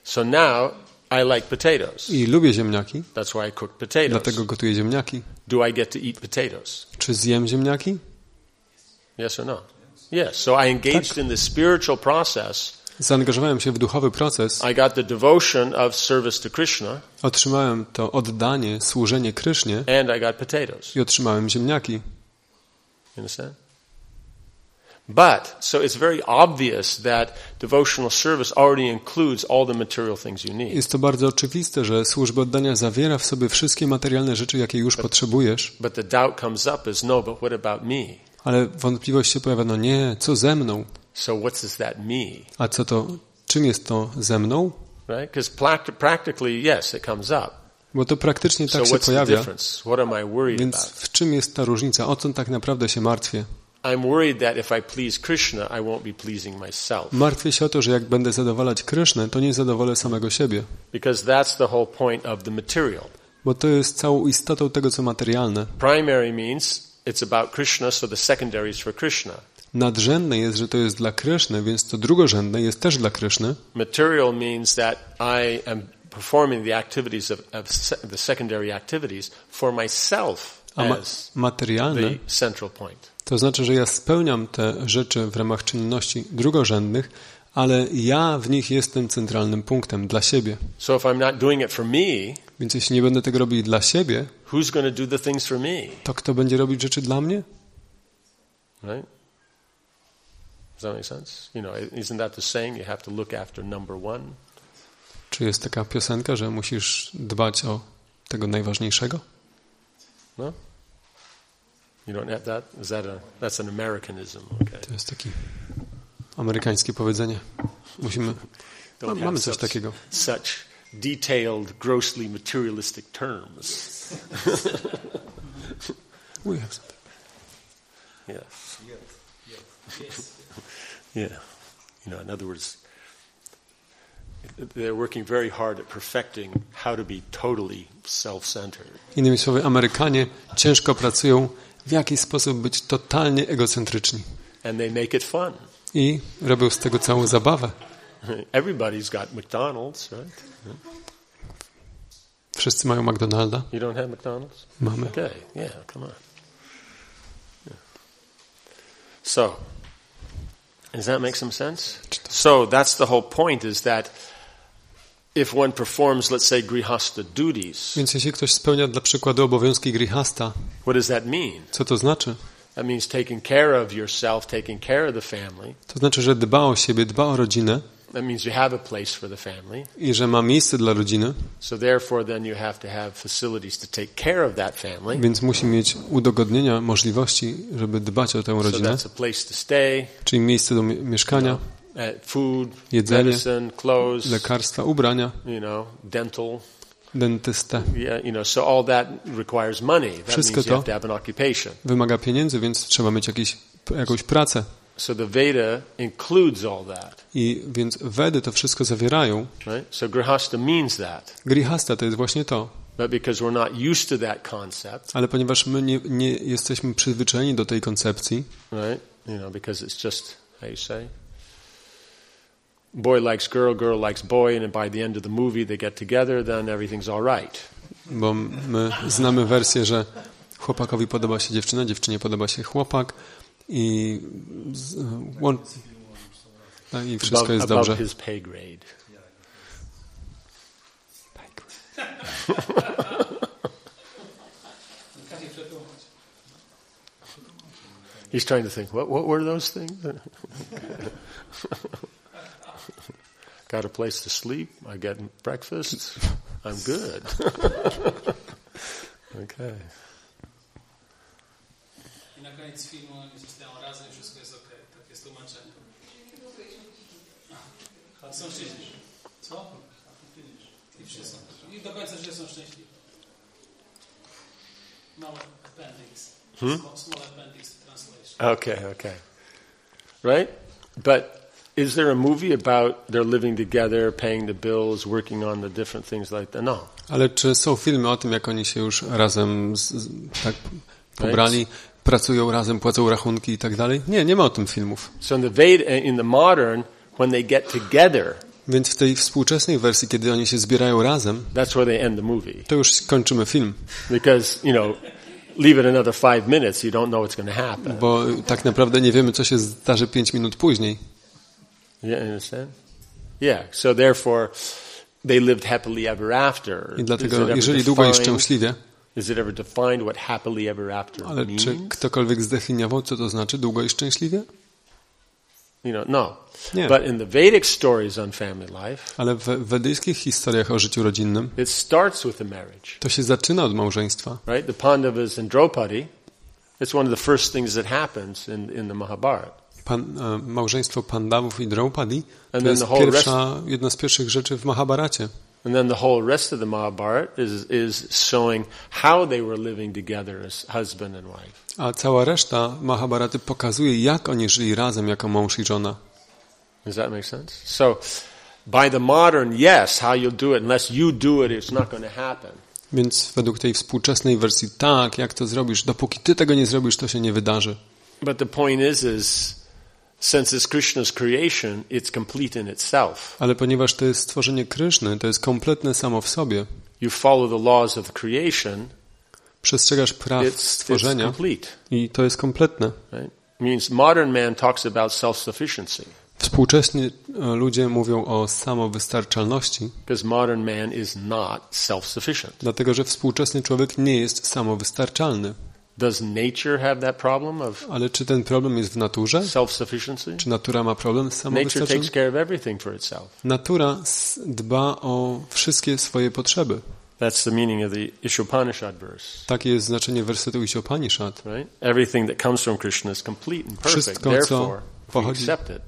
So now I like potatoes. I lubię ziemniaki, That's why I cook potatoes. dlatego gotuję ziemniaki. Do I get to eat potatoes? Czy zjem ziemniaki? Yes or no? Yes. So I engaged in the spiritual process. Zaangażowałem się w duchowy proces, I got the devotion of service to Krishna, otrzymałem to oddanie, służenie Krysznie and I got potatoes. i otrzymałem ziemniaki. You understand? But, so it's very obvious that devotional service already includes all the material things you need. Jest to bardzo oczywiste, że służba oddania zawiera w sobie wszystkie materialne rzeczy, jakie już potrzebujesz, But the doubt comes up is no, but what about me? ale wątpliwość się pojawia, no nie, co ze mną? So what's does that mean? A co to, czym jest to ze mną? Right? Because practically, yes, it comes up. Bo to praktycznie So tak się pojawia. difference? What am I worried Więc about? w czym jest ta różnica? O co tak naprawdę się martwię? I'm worried that if I please Krishna, I won't be pleasing myself. Martwię się o to, że jak będę zadowalać Krysznę, to nie zadowolę samego siebie. Because that's the whole point of the material. Bo to jest całą istotą tego, co materialne. Primary means it's about Krishna, so the secondary is for Krishna. Nadrzędne jest, że to jest dla Kryszny, więc to drugorzędne jest też dla Kryszny. Material means that I am performing the activities of, of the secondary activities for myself as materialne the central point. To znaczy, że ja spełniam te rzeczy w ramach czynności drugorzędnych, ale ja w nich jestem centralnym punktem dla siebie. So if I'm not doing it for me, Więc jeśli nie będę tego robić dla siebie, who's going to do the things for me? to kto będzie robić rzeczy dla mnie? Right? Does that make sense? You know, isn't that the saying? You have to look after number one. Czy jest taka piosenka, że musisz dbać o tego najważniejszego? No? You don't have that? Is that a that's an Americanism? Okay. To jest takie amerykańskie powiedzenie. Musimy. Ma- mamy coś such- takiego. Such detailed, grossly materialistic terms. We have something. Yeah. Yeah. You know, in other words, they're working very hard at perfecting how to be totally self-centered. Innymi słowy, Amerykanie ciężko pracują, w jaki sposób być totalnie egocentryczni. I robią z tego całą zabawę. Everybody's got McDonald's, right? Wszyscy mają McDonalda. You don't have McDonald's? Mamy. Okay, yeah, come on. Yeah. So, does that make some sense? So that's the whole point is that if one performs, let's say, grihasta duties, Więc jeśli ktoś spełnia dla przykładu obowiązki grihasta, what does that mean? co to znaczy? That means taking care of yourself, taking care of the family. To znaczy, że dba o siebie, dba o rodzinę That means you have a place for the family. i że ma miejsce dla rodziny, So therefore, then you have to have facilities to take care of that family. więc musi mieć udogodnienia, możliwości, żeby dbać o tę So rodzinę, that's a place to stay, czyli miejsce do mie- mieszkania, uh, food, Jedzenie, medicine, clothes, lekarstwa, ubrania, you know, dental. dentystę. Yeah, you know, so all that requires money. That Wszystko means you to- have to have an occupation. Wymaga pieniędzy, więc trzeba mieć jakiś, jakąś pracę. So the Veda includes all that, I więc Wedy to wszystko zawierają. right? So grihasta means that. Grihasta to jest właśnie to. But because we're not used to that concept, Ale ponieważ my nie, nie jesteśmy przyzwyczajeni do tej koncepcji, right? You know, because it's just how you say, boy likes girl, girl likes boy, and by the end of the movie they get together, then everything's all right. bo my znamy wersję, że chłopakowi podoba się dziewczyna, dziewczynie podoba się chłopak i, z, łą- no i wszystko above, jest above dobrze. his pay grade. He's trying to think, what, what were those things? Got a place to sleep. I get breakfast. I'm good. okay. I na koniec filmu oni zostają razem wszystko jest ok. Tak jest tłumaczenie. A są szczęśliwi. Co? I wszyscy są. I do końca życia są szczęśliwi. Mały appendix. Hm? Small, small appendix translation. Okay, okay. Right? But is there a movie about they're living together, paying the bills, working on the different things like that? No. Ale czy są filmy o tym, jak oni się już razem z, z, tak pobrali, pracują razem, płacą rachunki i tak dalej? Nie, nie ma o tym filmów. So in the Veda, in the modern, when they get together, Więc w tej współczesnej wersji, kiedy oni się zbierają razem, that's where they end the movie. to już kończymy film. Because, you know, leave it another five minutes, you don't know what's going to happen. Bo tak naprawdę nie wiemy, co się zdarzy pięć minut później. You understand? Yeah. So therefore, they lived happily ever after. I dlatego, jeżeli długo i szczęśliwie, Is it ever defined what happily ever after ale means? czy ktokolwiek zdefiniował, co to znaczy długo i szczęśliwie? You know, no. Nie. But in the Vedic stories on family life, Ale w wedyjskich historiach o życiu rodzinnym it starts with a marriage, to się zaczyna od małżeństwa. right? The Pandavas and Draupadi, it's one of the first things that happens in, in the Mahabharata. Pan, e, małżeństwo Pandawów i Draupadi to jest pierwsza, jedna z pierwszych rzeczy w Mahabharacie. And then the whole rest of the Mahabharata is, is showing how they were living together as husband and wife. A cała reszta Mahabharaty pokazuje, jak oni żyli razem jako mąż i żona. Does that make sense? So, by the modern, yes, how you'll do it, unless you do it, it's not going to happen. Więc według tej współczesnej wersji, tak, jak to zrobisz, dopóki ty tego nie zrobisz, to się nie wydarzy. But the point is, is since it's Krishna's creation, it's complete in itself. Ale ponieważ to jest stworzenie Kryszny, to jest kompletne samo w sobie, You follow the laws of the creation, przestrzegasz praw it's, it's stworzenia complete. i to jest kompletne. Right? Means modern man talks about self-sufficiency Współcześni e, ludzie mówią o samowystarczalności, because modern man is not self-sufficient. dlatego że współczesny człowiek nie jest samowystarczalny. Does nature have that problem of Ale czy ten problem jest w naturze? self-sufficiency? Czy natura ma problem z samowystarczalnością? Natura dba o wszystkie swoje potrzeby. That's the meaning of the Ishopanishad verse, Takie jest znaczenie wersetu Ishopanishad. right? Everything that comes from Krishna is complete and perfect. Wszystko, co Therefore, if we pochodzi- accept it,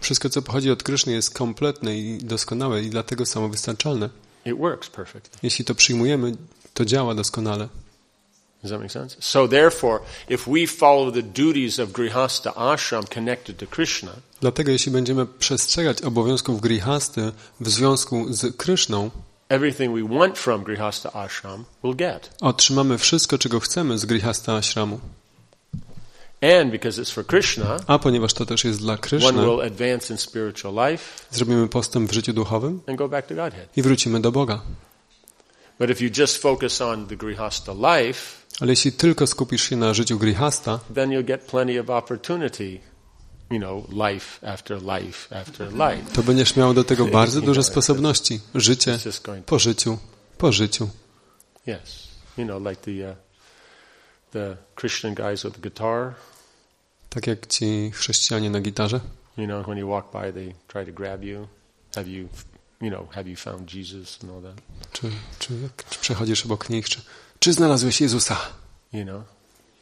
Wszystko, co pochodzi od Kryszny jest kompletne i doskonałe i dlatego samowystarczalne. it works perfectly. Jeśli to przyjmujemy, to działa doskonale. Does that make sense? So therefore, if we follow the duties of Grihasta ashram connected to Krishna, Dlatego jeśli będziemy przestrzegać obowiązków grihasty w związku z Kryszną, everything we want from Grihasta ashram we'll get. otrzymamy wszystko, czego chcemy z grihasta ashramu. And because it's for Krishna, A ponieważ to też jest dla one Kryszny, will advance in spiritual life zrobimy postęp w życiu duchowym and go back to Godhead. i wrócimy do Boga. But if you just focus on the Grihasta life, Ale jeśli tylko skupisz się na życiu grihasta, then you'll get plenty of opportunity, you know, life after life after life. to będziesz miał do tego bardzo dużo sposobności. Życie po życiu, po życiu. yes, you know, like the uh, the Christian guys with the guitar. Tak jak ci chrześcijanie na gitarze. You know, when you walk by, they try to grab you. Have you, you know, have you found Jesus and all that? Czy, czy, czy przechodzisz obok nich, czy, czy znalazłeś Jezusa? You know,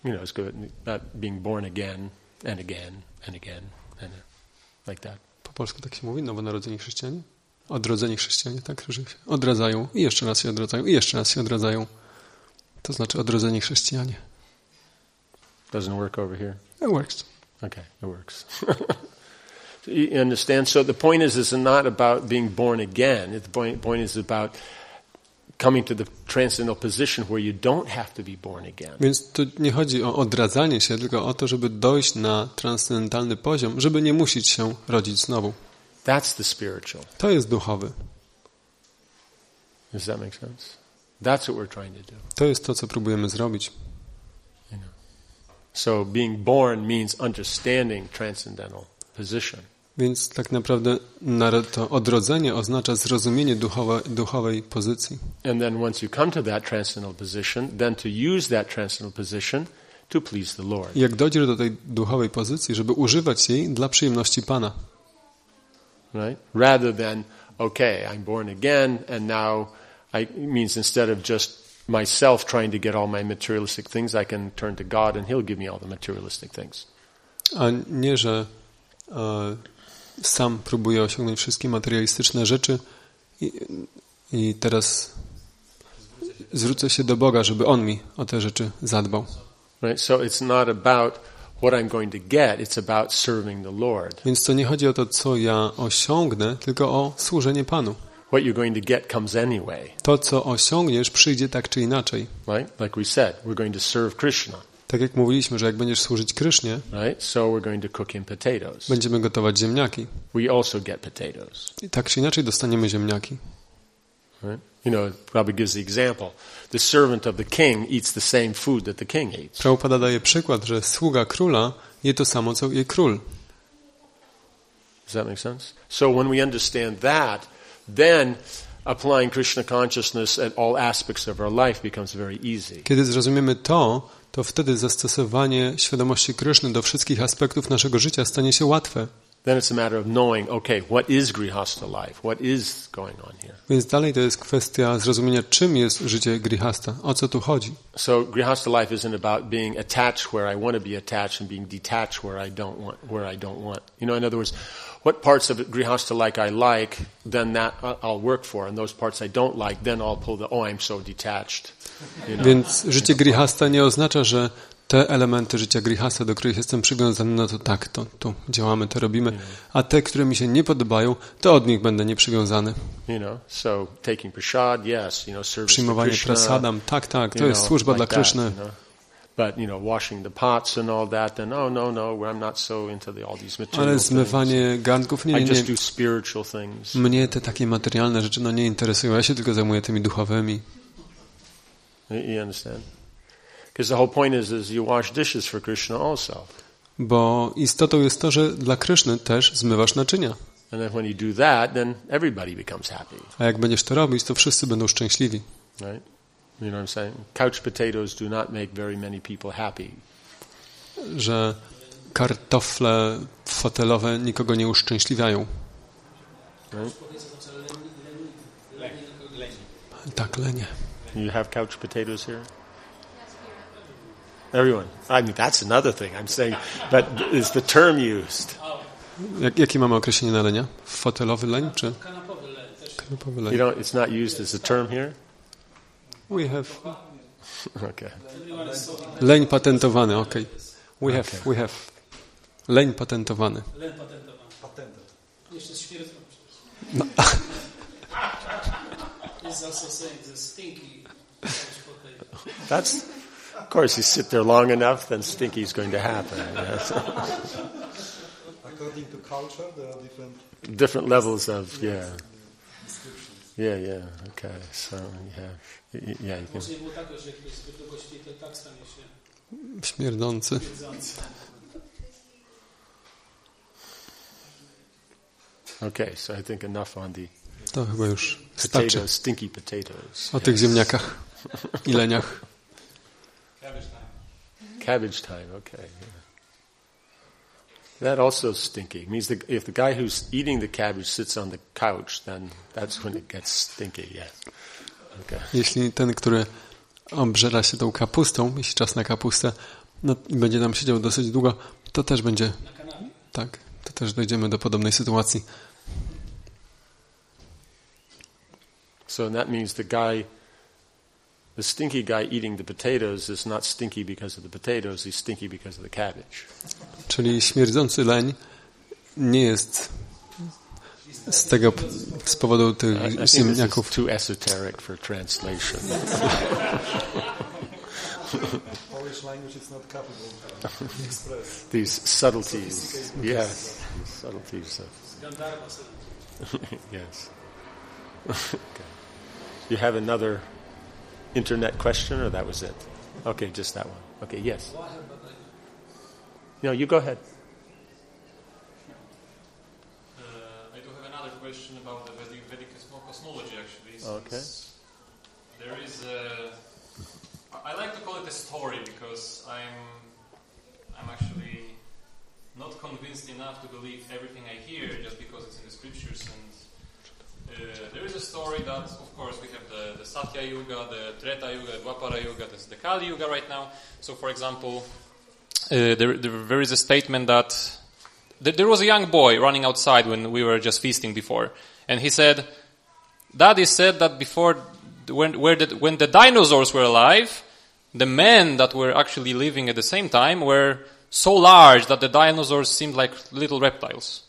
you know, it's good. Not being born again and again and again and uh, like that. Po polsku tak się mówi, nowonarodzeni chrześcijanie? Odrodzeni chrześcijanie, tak, że się odradzają i jeszcze raz się odradzają i jeszcze raz się odradzają. To znaczy odrodzeni chrześcijanie. Doesn't work over here. It works. Okay, it works. So you understand? So the point is, it's not about being born again. The point, point is about coming to the transcendental position where you don't have to be born again. Więc tu nie chodzi o odradzanie się, tylko o to, żeby dojść na transcendentalny poziom, żeby nie musieć się rodzić znowu. That's the spiritual. To jest duchowy. Does that make sense? That's what we're trying to do. To jest to, co próbujemy zrobić. So being born means understanding transcendental position. Więc tak naprawdę to odrodzenie oznacza zrozumienie duchowe, duchowej pozycji. And then once you come to that transcendental position, then to use that transcendental position to please the Lord. Jak dojdziesz do tej duchowej pozycji, żeby używać jej dla przyjemności Pana. right? Rather than, okay, I'm born again, and now I, means instead of just myself trying to get all my materialistic things, I can turn to God and He'll give me all the materialistic things. A nie, że e, sam próbuję osiągnąć wszystkie materialistyczne rzeczy i, i teraz zwrócę się do Boga, żeby On mi o te rzeczy zadbał. Right? So it's not about what I'm going to get, it's about serving the Lord. Więc to nie chodzi o to, co ja osiągnę, tylko o służenie Panu. What you're going to get comes anyway, To, co osiągniesz, przyjdzie tak czy inaczej. right? Like we said, we're going to serve Krishna, Tak jak mówiliśmy, że jak będziesz służyć Krysznie, right? So we're going to cook him potatoes. będziemy gotować ziemniaki. We also get potatoes. I tak czy inaczej dostaniemy ziemniaki. Right? You know, it probably gives the example. The servant of the king eats the same food that the king eats. Prabhupada daje przykład, że sługa króla je to samo, co je król. Does that make sense? So when we understand that, then applying Krishna consciousness at all aspects of our life becomes very easy. Kiedy zrozumiemy to, to wtedy zastosowanie świadomości Kryszny do wszystkich aspektów naszego życia stanie się łatwe. Then it's a matter of knowing, okay, what is grihasta life? What is going on here? Więc dalej to jest kwestia zrozumienia, czym jest życie grihasta, o co tu chodzi. So grihasta life isn't about being attached where I want to be attached and being detached where I don't want where I don't want. You know, in other words, what parts of grihasta like I like, then that I'll work for, and those parts I don't like, then I'll pull the oh I'm so detached. You know. Więc życie grihasta nie oznacza, że te elementy życia grihasta, do których jestem przywiązany, no to tak, to tu działamy, to robimy, a te, które mi się nie podobają, to od nich będę nieprzywiązany. You know, so taking prasad, yes, you know, service to Przyjmowanie Krishna. prasadam, tak, tak, to jest służba like dla Kryszny. But you know, washing the pots and all that, then oh no no, I'm not so into the, all these material Ale things. zmywanie garnków, nie, nie, just nie. do spiritual things. Mnie te takie materialne rzeczy no nie interesują, ja się tylko zajmuję tymi duchowymi. You you understand? Because the whole point is, is you wash dishes for Krishna also, Bo istotą jest to, że dla Kryszny też zmywasz naczynia. and then when you do that, then everybody becomes happy, A jak będziesz to robić, to wszyscy będą szczęśliwi. right? You know what I'm saying? Couch potatoes do not make very many people happy. Że kartofle fotelowe nikogo nie uszczęśliwiają. Right? Tak, lenie. You have couch potatoes here? Everyone. I mean, that's another thing I'm saying, but is the term used? Jak, jakie mamy określenie na lenia? Fotelowy leń czy Kanapowy leń You know, it's not used as a term here? We have Okay. leń patentowany, okej. We have, we have leń patentowany. Leń patentowany. Jeszcze śmierdzący. No. He's also saying the stinky. That's, of course, you sit there long enough, then stinky's going to happen. Yes. According to culture, there are different Different levels of, yeah. Yeah, yeah, okay. So you have, y- yeah, you can. Może nie było tak, że jak ktoś zbyt długo śpi, to tak stanie się Śmierdzący. śmierdzący. Okay, so I think enough on the To chyba już starczy. potatoes, stinky potatoes. O tych ziemniakach i leniach. Cabbage time, okay. yeah. That also is stinky. It means the, if the guy who's eating the cabbage sits on the couch, then that's when it gets stinky, yes. Okay. Jeśli ten, który obżera się tą kapustą, jeśli czas na kapustę, no i będzie tam siedział dosyć długo, to też będzie, tak, to też dojdziemy do podobnej sytuacji. So that means the guy, the stinky guy eating the potatoes is not stinky because of the potatoes, he's stinky because of the cabbage. Czyli śmierdzący leń nie jest z tego, z powodu I, I tych ziemniaków. too esoteric for translation. Polish language is not capable to express. These subtleties, yes, these subtleties of yes. okay. You have another internet question, or that was it? Okay, just that one. Okay, yes. No, you go ahead. Uh, I do have another question about the Vedic, Vedic cosmology, actually. Okay. There is a. I I like to call it a story because I'm. I'm actually not convinced enough to believe everything I hear just because it's in the scriptures. And uh, there is a story that, of course, we have the, the Satya Yuga, the Treta Yuga, the Dwapara Yuga, there's the Kali Yuga right now. So, for example, uh, there, there, is a statement that th- there was a young boy running outside when we were just feasting before, and he said, "Daddy said that before, when, where when the dinosaurs were alive, the men that were actually living at the same time were so large that the dinosaurs seemed like little reptiles."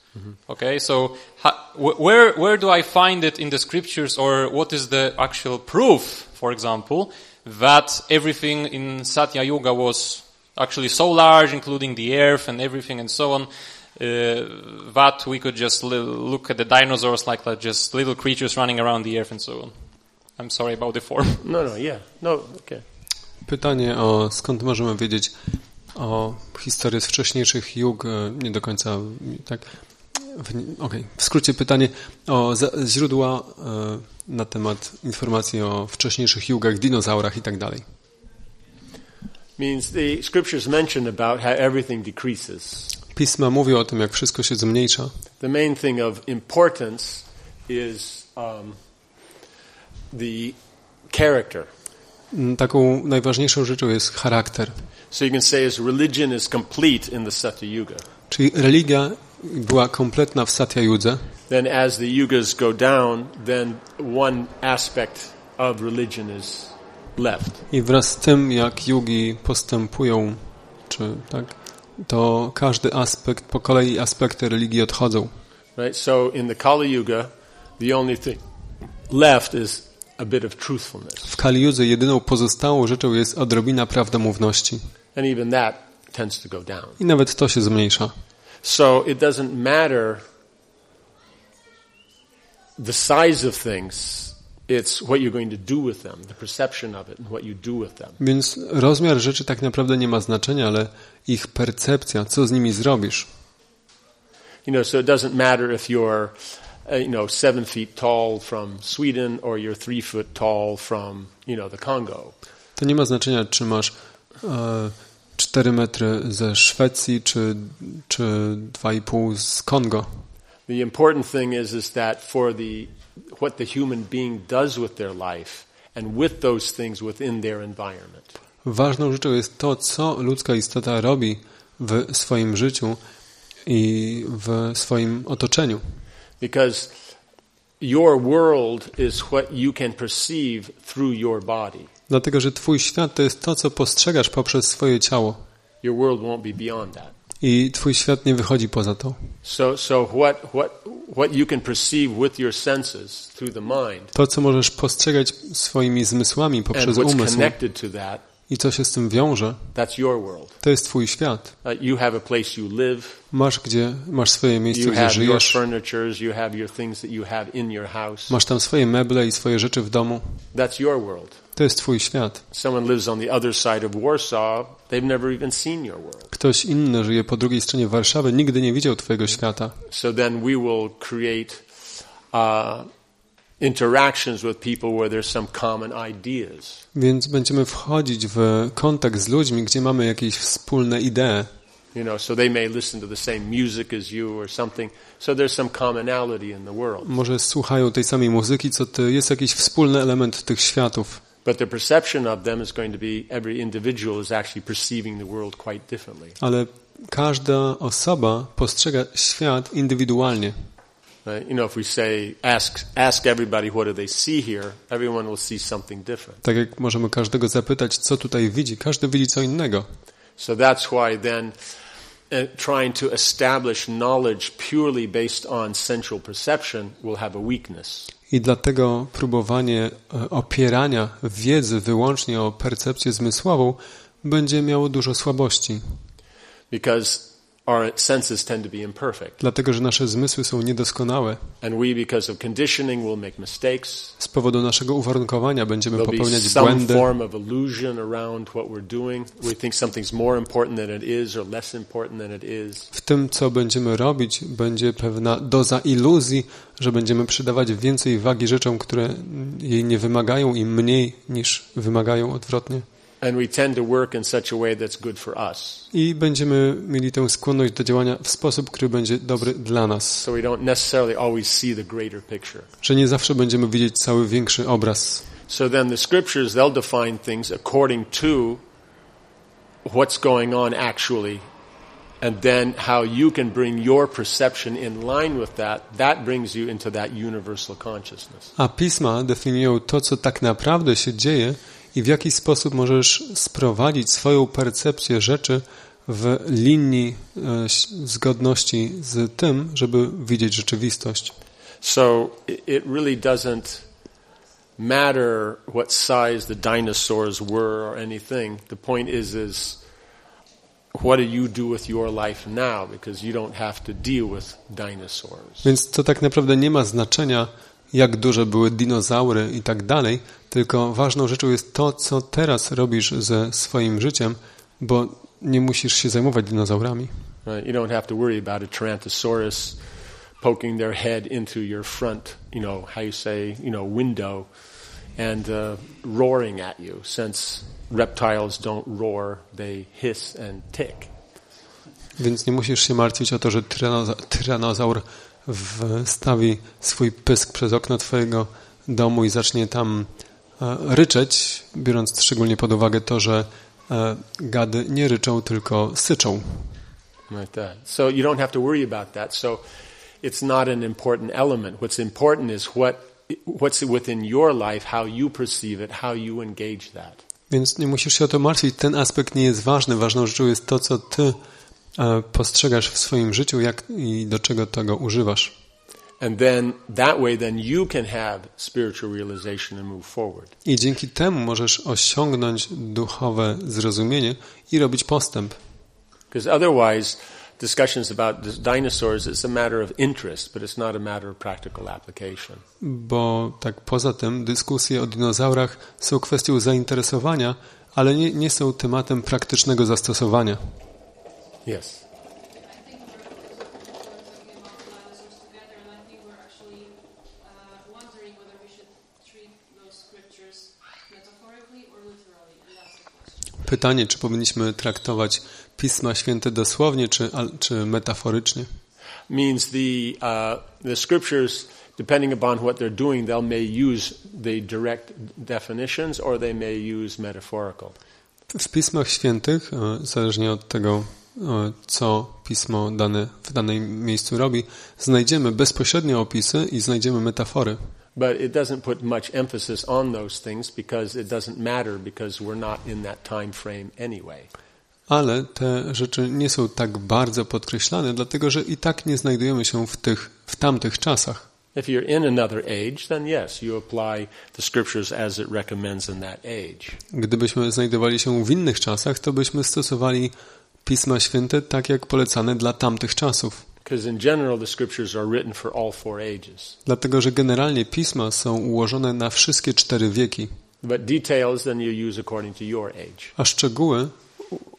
Okay, so ha- wh- where where do I find it in the scriptures, or what is the actual proof, for example, that everything in Satya Yuga was actually so large, including the earth and everything and so on, uh, that we could just li- look at the dinosaurs like that, just little creatures running around the earth and so on. I'm sorry about the form. No, no, yeah, no, okay. Pytanie o skąd możemy wiedzieć o historii z wcześniejszych jug, nie do końca tak. W, okej. w skrócie pytanie o źródła e, na temat informacji o wcześniejszych jugach, dinozaurach i tak dalej. Means the scriptures mention about how everything decreases. Pisma mówią o tym, jak wszystko się zmniejsza. The main thing of importance is um, the character. Mm, Taką najważniejszą rzeczą jest charakter. So you can say as religion is complete in the Satya Yuga. Czyli religia była kompletna w Satya Yudze, Then as the yugas go down, then one aspect of religion is left. i wraz z tym, jak yugi postępują, czy tak, to każdy aspekt, po kolei aspekty religii odchodzą. Right? So in the Kali Yuga, the only thing left is a bit of truthfulness. W Kali Yudze jedyną pozostałą rzeczą jest odrobina prawdomówności. And even that tends to go down. I nawet to się zmniejsza. So it doesn't matter the size of things, it's what you're going to do with them, the perception of it, and what you do with them. Więc rozmiar rzeczy tak naprawdę nie ma znaczenia, ale ich percepcja, co z nimi zrobisz. You know, so it doesn't matter if you're, uh, you know, seven feet tall from Sweden or you're three foot tall from, you know, the Congo. To nie ma znaczenia, czy masz e, 4 metry ze Szwecji, czy, czy 2,5 z Kongo. The important thing is, is that for the, what the human being does with their life and with those things within their environment. Ważną rzeczą jest to, co ludzka istota robi w swoim życiu i w swoim otoczeniu. Because your world is what you can perceive through your body. Dlatego, że Twój świat to jest to, co postrzegasz poprzez swoje ciało. Your world won't be beyond that. I Twój świat nie wychodzi poza to. To, co możesz postrzegać swoimi zmysłami poprzez umysł i co się z tym wiąże, to jest Twój świat. Uh. Masz, gdzie, masz swoje miejsce, gdzie żyjesz, masz tam swoje meble i swoje rzeczy w domu. To jest Twój świat. Ktoś inny żyje po drugiej stronie Warszawy, nigdy nie widział Twojego świata. So then we will create uh, interactions with people where there's some common ideas. Więc będziemy wchodzić w kontakt z ludźmi, gdzie mamy jakieś wspólne idee. You know, so they may listen to the same music as you or something. So there's some commonality in the world. Może słuchają tej samej muzyki, co ty, jest jakiś wspólny element tych światów. But the perception of them is going to be every individual is actually perceiving the world quite differently. Ale każda osoba postrzega świat indywidualnie. You know, if we say ask ask everybody what do they see here, everyone will see something different. Tak jak możemy każdego zapytać, co tutaj widzi, każdy widzi co innego. So that's why then uh, trying to establish knowledge purely based on sensual perception will have a weakness. I dlatego próbowanie e, opierania wiedzy wyłącznie o percepcję zmysłową będzie miało dużo słabości. Because our senses tend to be imperfect. Dlatego, że nasze zmysły są niedoskonałe. And we, because of conditioning, will make mistakes. Z powodu naszego uwarunkowania będziemy There'll be popełniać some błędy. form of illusion around what we're doing. We think something's more important than it is or less important than it is. W tym, co będziemy robić, będzie pewna doza iluzji, że będziemy przydawać więcej wagi rzeczom, które jej nie wymagają i mniej niż wymagają odwrotnie. And we tend to work in such a way that's good for us. I będziemy mieli tę skłonność do działania w sposób, który będzie dobry dla nas. So we don't necessarily always see the greater picture. Że nie zawsze będziemy widzieć cały większy obraz. So then the scriptures, they'll define things according to what's going on actually. And then how you can bring your perception in line with that, that brings you into that universal consciousness. A pisma definiują to, co tak naprawdę się dzieje i w jaki sposób możesz sprowadzić swoją percepcję rzeczy w linii e, zgodności z tym, żeby widzieć rzeczywistość. So it it really doesn't matter what size the dinosaurs were or anything. The point is, is what do you do with your life now? Because you don't have to deal with dinosaurs. Więc to tak naprawdę nie ma znaczenia, jak duże były dinozaury i tak dalej, tylko ważną rzeczą jest to, co teraz robisz ze swoim życiem, bo nie musisz się zajmować dinozaurami. Right? You don't have to worry about a Tyrannosaurus poking their head into your front, you know, how you say, you know, window and uh, roaring at you, since reptiles don't roar, they hiss and tick. Więc nie musisz się martwić o to, że tyranoza, tyranozaur wstawi swój pysk przez okno twojego domu i zacznie tam e, ryczeć, biorąc szczególnie pod uwagę to, że e, gady nie ryczą, tylko syczą. Like that. So you don't have to worry about that. So it's not an important element. What's important is what what's within your life, how you perceive it, how you engage that. Więc nie musisz się o to martwić. Ten aspekt nie jest ważny. Ważną rzeczą jest to, co ty postrzegasz w swoim życiu jak i do czego tego używasz. And then that way then you can have spiritual realization and move forward. I dzięki temu możesz osiągnąć duchowe zrozumienie i robić postęp. Because otherwise discussions about dinosaurs a matter of interest, but it's not a matter of practical application. Bo tak poza tym dyskusje o dinozaurach są kwestią zainteresowania, ale nie, nie są tematem praktycznego zastosowania. Yes. Pytanie, czy powinniśmy traktować Pisma Święte dosłownie, czy, czy metaforycznie? Means the uh, the scriptures, depending upon what they're doing, they may use the direct definitions or they may use metaphorical. W Pismach Świętych, e, zależnie od tego, co Pismo dane w danym miejscu robi, znajdziemy bezpośrednie opisy i znajdziemy metafory. But it doesn't put much emphasis on those things because it doesn't matter because we're not in that time frame anyway. Ale te rzeczy nie są tak bardzo podkreślane, dlatego że i tak nie znajdujemy się w, tych, w tamtych czasach. If you're in another age, then yes, you apply the scriptures as it recommends in that age. Gdybyśmy znajdowali się w innych czasach, to byśmy stosowali Pisma Święte tak, jak polecane dla tamtych czasów. Dlatego, że generalnie Pisma są ułożone na wszystkie cztery wieki, a szczegóły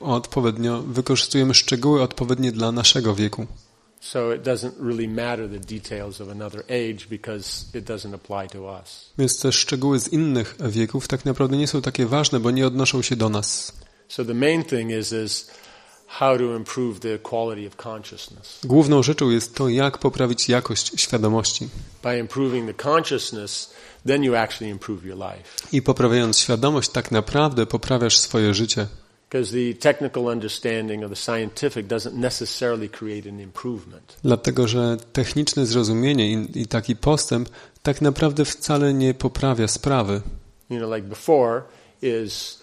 odpowiednio, wykorzystujemy szczegóły odpowiednie dla naszego wieku. Więc te szczegóły z innych wieków tak naprawdę nie są takie ważne, bo nie odnoszą się do nas. So the main thing is is Główną rzeczą jest to, jak poprawić jakość świadomości. By improving the consciousness, then you actually improve your life. I poprawiając świadomość, tak naprawdę poprawiasz swoje życie. Dlatego, że techniczne zrozumienie i, i taki postęp tak naprawdę wcale nie poprawia sprawy. You know, like before is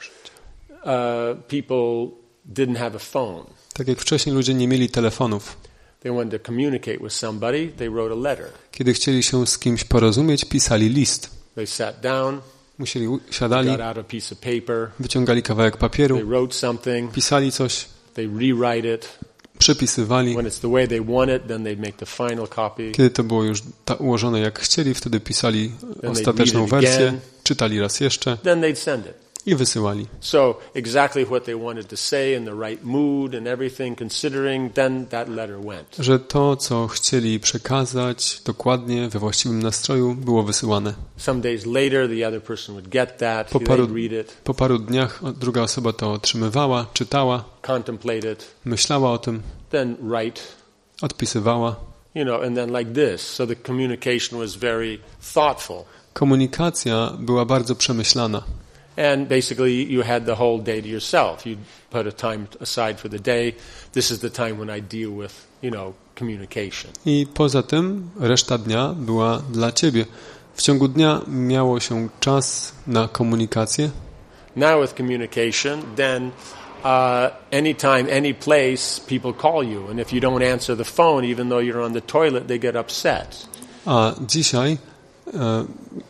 uh, people didn't have a phone. Tak jak wcześniej ludzie nie mieli telefonów. They wanted to communicate with somebody, they wrote a letter. Kiedy chcieli się z kimś porozumieć, pisali list. They sat down, Musieli, siadali, got out a piece of paper, wyciągali kawałek papieru, they wrote something, pisali coś, they rewrite it. przepisywali. When it's the way they want it, then they'd make the final copy. Kiedy to było już ta ułożone jak chcieli, wtedy pisali they ostateczną wersję, czytali raz jeszcze Then they'd send it. I wysyłali. So exactly what they wanted to say in the right mood and everything considering, then that letter went. Że to, co chcieli przekazać dokładnie we właściwym nastroju, było wysyłane. Some days later, the other person would get that, Po paru, read it, po paru dniach druga osoba to otrzymywała, czytała, contemplate it, myślała o tym, then write, odpisywała. you know, and then like this. So the communication was very thoughtful. Komunikacja była bardzo przemyślana. And basically, you had the whole day to yourself. You put a time aside for the day. This is the time when I deal with, you know, communication. I poza tym reszta dnia była dla ciebie. W ciągu dnia miało się czas na komunikację. Now with communication, then uh, anytime, any place, people call you, and if you don't answer the phone, even though you're on the toilet, they get upset. A dzisiaj e,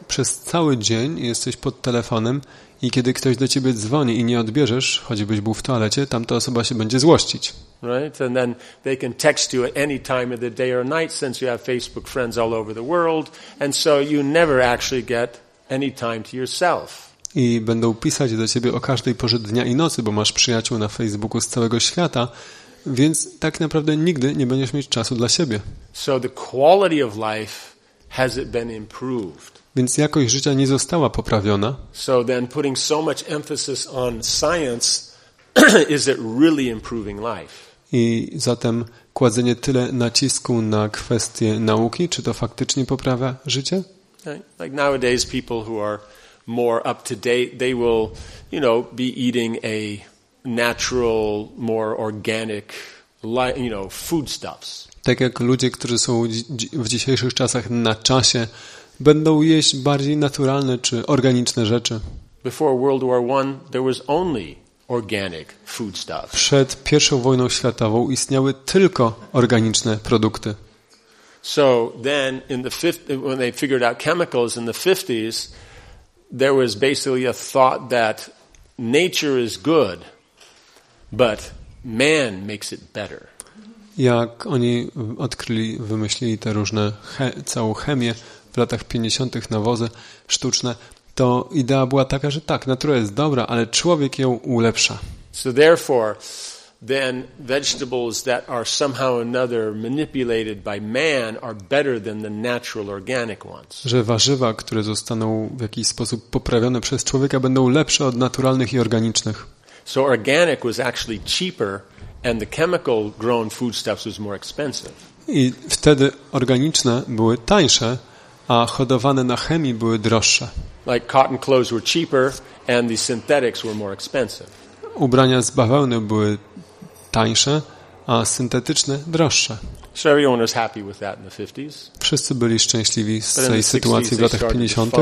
przez cały dzień jesteś pod telefonem i kiedy ktoś do ciebie dzwoni i nie odbierzesz, choćbyś był w toalecie, tamta osoba się będzie złościć. Right? And then they can text you at any time of the day or night since you have Facebook friends all over the world. And so you never actually get any time to yourself. I będą pisać do ciebie o każdej porze dnia i nocy, bo masz przyjaciół na Facebooku z całego świata, więc tak naprawdę nigdy nie będziesz mieć czasu dla siebie. So the quality of life has it been improved. Więc jakość życia nie została poprawiona, So then putting so much emphasis on science is it really improving life? I zatem kładzenie tyle nacisku na kwestie nauki, czy to faktycznie poprawia życie? Like nowadays, people who are more up to date, they will, you know, be eating a natural, more organic, you know, foodstuffs. Tak jak ludzie, którzy są w dzisiejszych czasach na czasie, będą jeść bardziej naturalne czy organiczne rzeczy. Before World War One, there was only organic foodstuffs. Przed I wojną światową istniały tylko organiczne produkty. So then, in the fifth, when they figured out chemicals in the 50s, there was basically a thought that nature is good, but man makes it better. Jak oni odkryli, wymyślili te różne, che, całą chemię w latach 50. nawozy sztuczne, to idea była taka, że tak, natura jest dobra, ale człowiek ją ulepsza. So therefore, then vegetables that are somehow another manipulated by man are better than the natural organic ones. Że warzywa, które zostaną w jakiś sposób poprawione przez człowieka, będą lepsze od naturalnych i organicznych. So organic was actually cheaper and the chemical grown foodstuffs was more expensive. I wtedy organiczne były tańsze, a hodowane na chemii były droższe. Like cotton clothes were cheaper and the synthetics were more expensive. Ubrania z bawełny były tańsze, a syntetyczne droższe. So everyone was happy with that in the 50s. Wszyscy byli szczęśliwi z tej sytuacji 60s w latach started 50.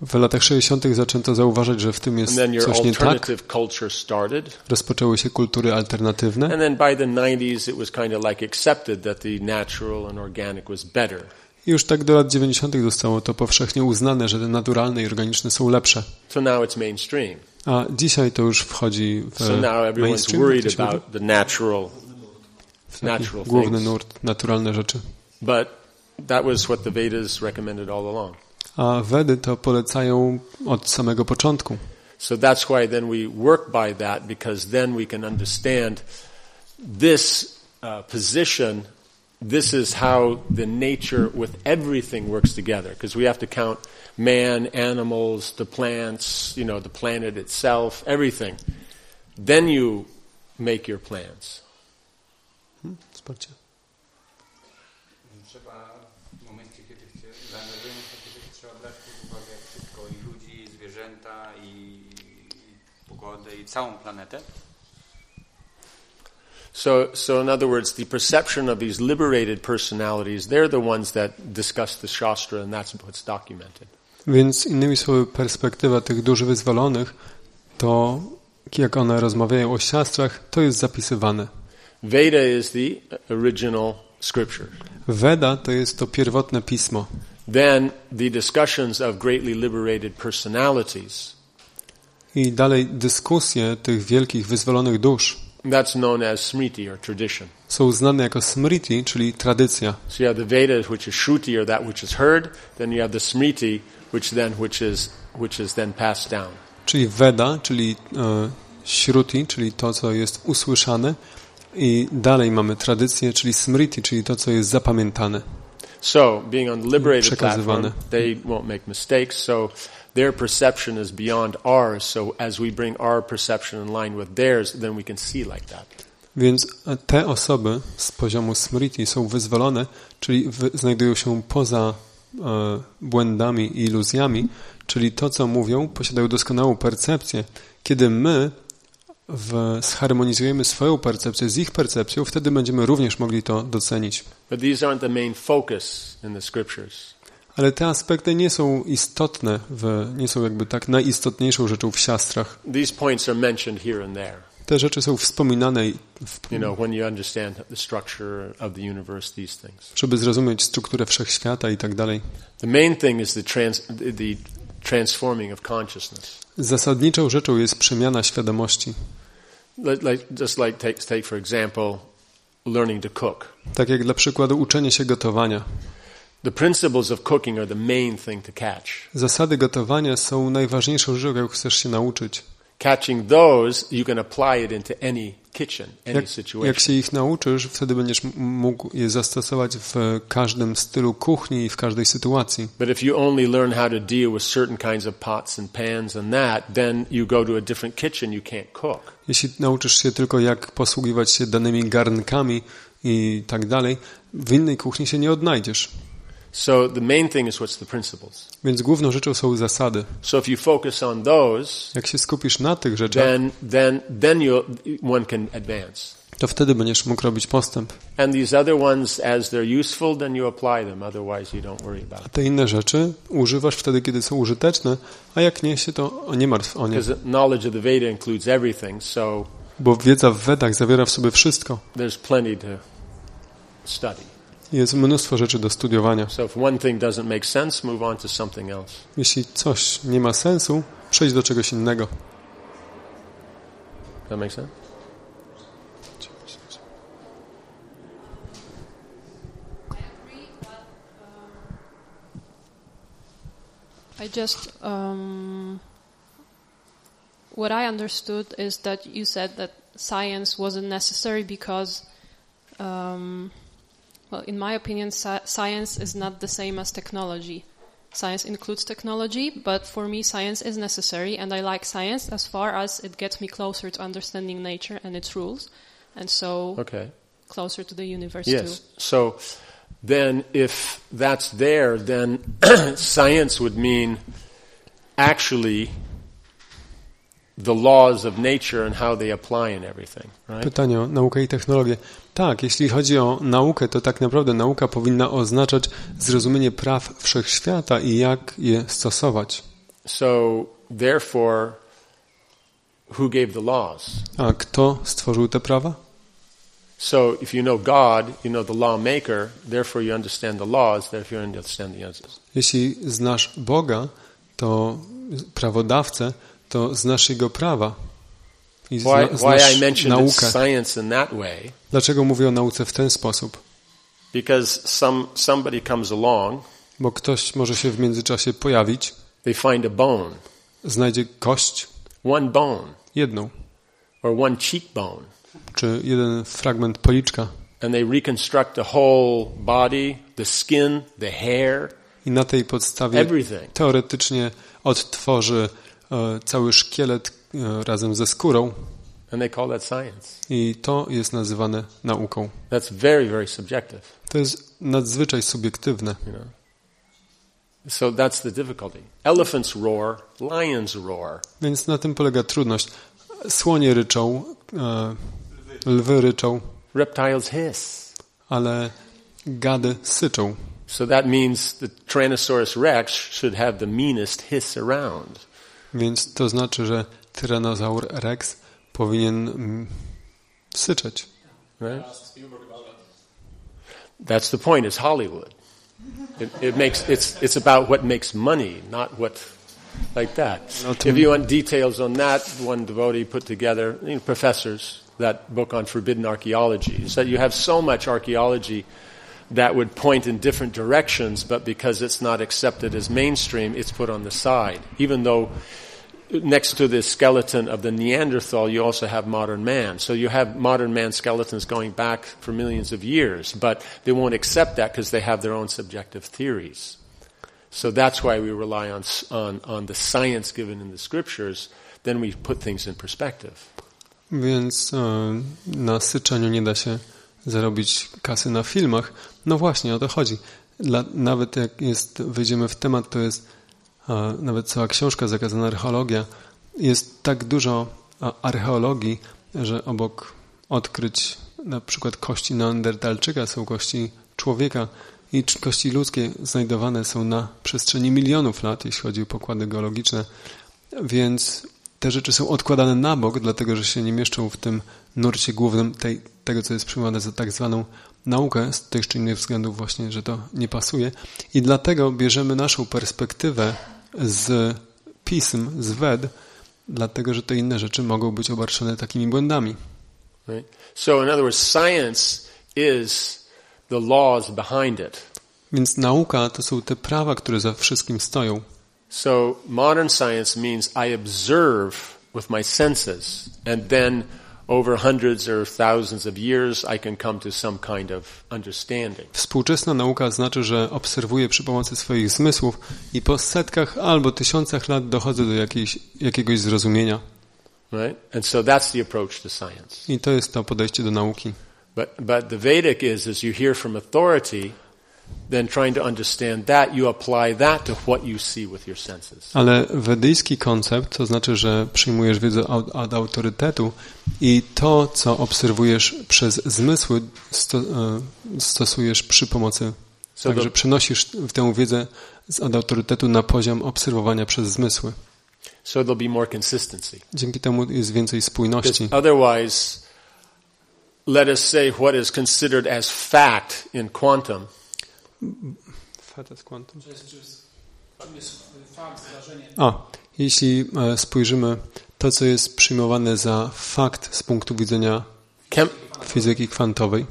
W latach 60. zaczęto zauważyć, że w tym jest then your coś nie tak. alternative culture started. Rozpoczęły się kultury alternatywne. And then by the 90s, it was kind of like accepted that the natural and organic was better. I już tak do lat 90. zostało to powszechnie uznane, że te naturalne i organiczne są lepsze. So now it's mainstream. A dzisiaj to już wchodzi w So mainstream, natural, W natural główny nurt, naturalne rzeczy. But that was what the Vedas recommended all along. A Wedy to polecają od samego początku. So that's why then we work by that because then we can understand this uh, position. This is how the nature with everything works together because we have to count man, animals, the plants, you know, the planet itself, everything. Then you make your plans. Wsparcie. Trzeba w momencie, kiedy się zaangażujemy w takie rzeczy, trzeba brać pod uwagę wszystko i ludzi, i zwierzęta, i, i pogodę, i całą planetę. So, so in other words, the perception of these liberated personalities, they're the ones that discuss the Shastra and that's what's documented. Więc innymi słowy, perspektywa tych dusz wyzwolonych, to jak one rozmawiają o siastrach, to jest zapisywane. Veda is the original scripture. Weda to jest to pierwotne pismo. Then the discussions of greatly liberated personalities, I dalej dyskusje tych wielkich wyzwolonych dusz that's known as smriti or tradition. są znane jako smriti, czyli tradycja. So you have the Veda, which is Shruti or that which is heard, then you have the smriti, which then which is which is then passed down. Czyli Veda, czyli e, Shruti, czyli to, co jest usłyszane. I dalej mamy tradycję, czyli Smriti, czyli to, co jest zapamiętane. So, being on liberated platform, they won't make mistakes. So, their perception is beyond ours. So, as we bring our perception in line with theirs, then we can see like that. Więc e, te osoby z poziomu Smriti są wyzwolone, czyli znajdują się poza e, błędami i iluzjami, czyli to, co mówią, posiadają doskonałą percepcję. Kiedy my w, zharmonizujemy swoją percepcję z ich percepcją, wtedy będziemy również mogli to docenić. But these aren't the main focus in the scriptures. Ale te aspekty nie są istotne, w, nie są jakby tak najistotniejszą rzeczą w siastrach. These points are mentioned here and there. Te rzeczy są wspominane, w, You know, when you understand the structure of the universe, these things. żeby zrozumieć strukturę wszechświata i tak dalej. The main thing is the, trans, the, transforming of consciousness. Zasadniczą rzeczą jest przemiana świadomości. Like, like, just like take, take, for example, learning to cook. Tak jak dla przykładu uczenie się gotowania. The principles of cooking are the main thing to catch. Zasady gotowania są najważniejszą rzeczą, jaką chcesz się nauczyć. catching those, you can apply it into any kitchen, any situation. jak się ich nauczysz, wtedy będziesz mógł je zastosować w każdym stylu kuchni i w każdej sytuacji. But if you only learn how to deal with certain kinds of pots and pans and that, then you go to a different kitchen, you can't cook. Jeśli nauczysz się tylko jak posługiwać się danymi garnkami i tak dalej, w innej kuchni się nie odnajdziesz. So the main thing is what's the principles. Więc główną rzeczą są zasady. So if you focus on those, Jak się skupisz na tych rzeczach, then then then you one can advance. to wtedy będziesz mógł robić postęp. And these other ones, as they're useful, then you apply them. Otherwise, you don't worry about A it. te inne rzeczy używasz wtedy, kiedy są użyteczne, a jak nie się, to nie martw o nie. Because knowledge of the Veda includes everything, so Bo wiedza w Wedach zawiera w sobie wszystko. there's plenty to study. Jest mnóstwo rzeczy do studiowania. Jeśli coś nie ma sensu, przejdź do czegoś innego. That make sense? I just um, what I understood is that you said that science wasn't necessary because, um, well, in my opinion, sci- science is not the same as technology. Science includes technology, but for me, science is necessary, and I like science as far as it gets me closer to understanding nature and its rules, and so Okay. closer to the universe Yes. too. So then, if that's there, then science would mean actually the laws of nature and how they apply in everything, right? Pytanie o naukę i technologię. Tak, jeśli chodzi o naukę, to tak naprawdę nauka powinna oznaczać zrozumienie praw wszechświata i jak je stosować. So, therefore, who gave the laws? A kto stworzył te prawa? So, if you know God, you know the lawmaker, therefore you understand the laws, therefore you understand the answers. Jeśli znasz Boga, to prawodawcę, to znasz Jego prawa. I Why, why I mentioned naukę. science in that way, Dlaczego mówię o nauce w ten sposób? because some, somebody comes along, Bo ktoś może się w międzyczasie pojawić, they find a bone, znajdzie kość, one bone, jedną, or one cheekbone, czy jeden fragment policzka. And they reconstruct the whole body, the skin, the hair, i na tej podstawie everything. teoretycznie odtworzy e, cały szkielet razem ze skórą And they call that science. i to jest nazywane nauką. That's very, very subjective, To jest nadzwyczaj subiektywne. you know. So that's the difficulty. Elephants roar, lions roar. Więc na tym polega trudność. Słonie ryczą, e, lwy ryczą, Reptiles hiss. ale gady syczą. So that means the Tyrannosaurus rex should have the meanest hiss around. Więc to znaczy, że tyranozaur rex powinien mm, syczeć. Right? That's the point. It's Hollywood. It, it makes it's it's about what makes money, not what like that. If you want details on that, one devotee put together, you know, professors, that book on forbidden archaeology. Is that you have so much archaeology that would point in different directions, but because it's not accepted as mainstream, it's put on the side. Even though next to the skeleton of the Neanderthal, you also have modern man. So you have modern man skeletons going back for millions of years, but they won't accept that because they have their own subjective theories. So that's why we rely on, on, on the science given in the scriptures. Then we put things in perspective. Więc na syczeniu nie da się zarobić kasy na filmach. No właśnie, o to chodzi. Dla, nawet jak jest, wejdziemy w temat, to jest nawet cała książka Zakazana archeologia. Jest tak dużo archeologii, że obok odkryć na przykład kości neandertalczyka są kości człowieka i kości ludzkie znajdowane są na przestrzeni milionów lat, jeśli chodzi o pokłady geologiczne. Więc te rzeczy są odkładane na bok, dlatego że się nie mieszczą w tym nurcie głównym tej, tego, co jest przyjmowane za tak zwaną naukę, z tych czy innych względów właśnie, że to nie pasuje. I dlatego bierzemy naszą perspektywę z pism, z Wed, dlatego że te inne rzeczy mogą być obarczone takimi błędami. Right? So in other words, science is the laws behind it. Więc nauka to są te prawa, które za wszystkim stoją. So modern science means I observe with my senses, and then over hundreds or thousands of years, I can come to some kind of understanding. Współczesna nauka znaczy, że obserwuję przy pomocy swoich zmysłów i po setkach albo tysiącach lat dochodzę do jakiejś, jakiegoś zrozumienia. Right? And so that's the approach to science. I to jest to podejście do nauki. But, but the Vedic is, as you hear from authority, then trying to understand that, you apply that to what you see with your senses. Ale wedyjski koncept to znaczy, że przyjmujesz wiedzę od, od autorytetu i to, co obserwujesz przez zmysły, sto, e, stosujesz przy pomocy, So także the- przenosisz tę wiedzę z od autorytetu na poziom obserwowania przez zmysły. So there'll be more consistency. Dzięki temu jest więcej spójności. Otherwise, let us say what is considered as fact in quantum Jest, czy jest, czym jest fakt, zdarzenie. A, jeśli e, spojrzymy to, co jest przyjmowane za fakt z punktu widzenia Chem- fizyki kwantowej,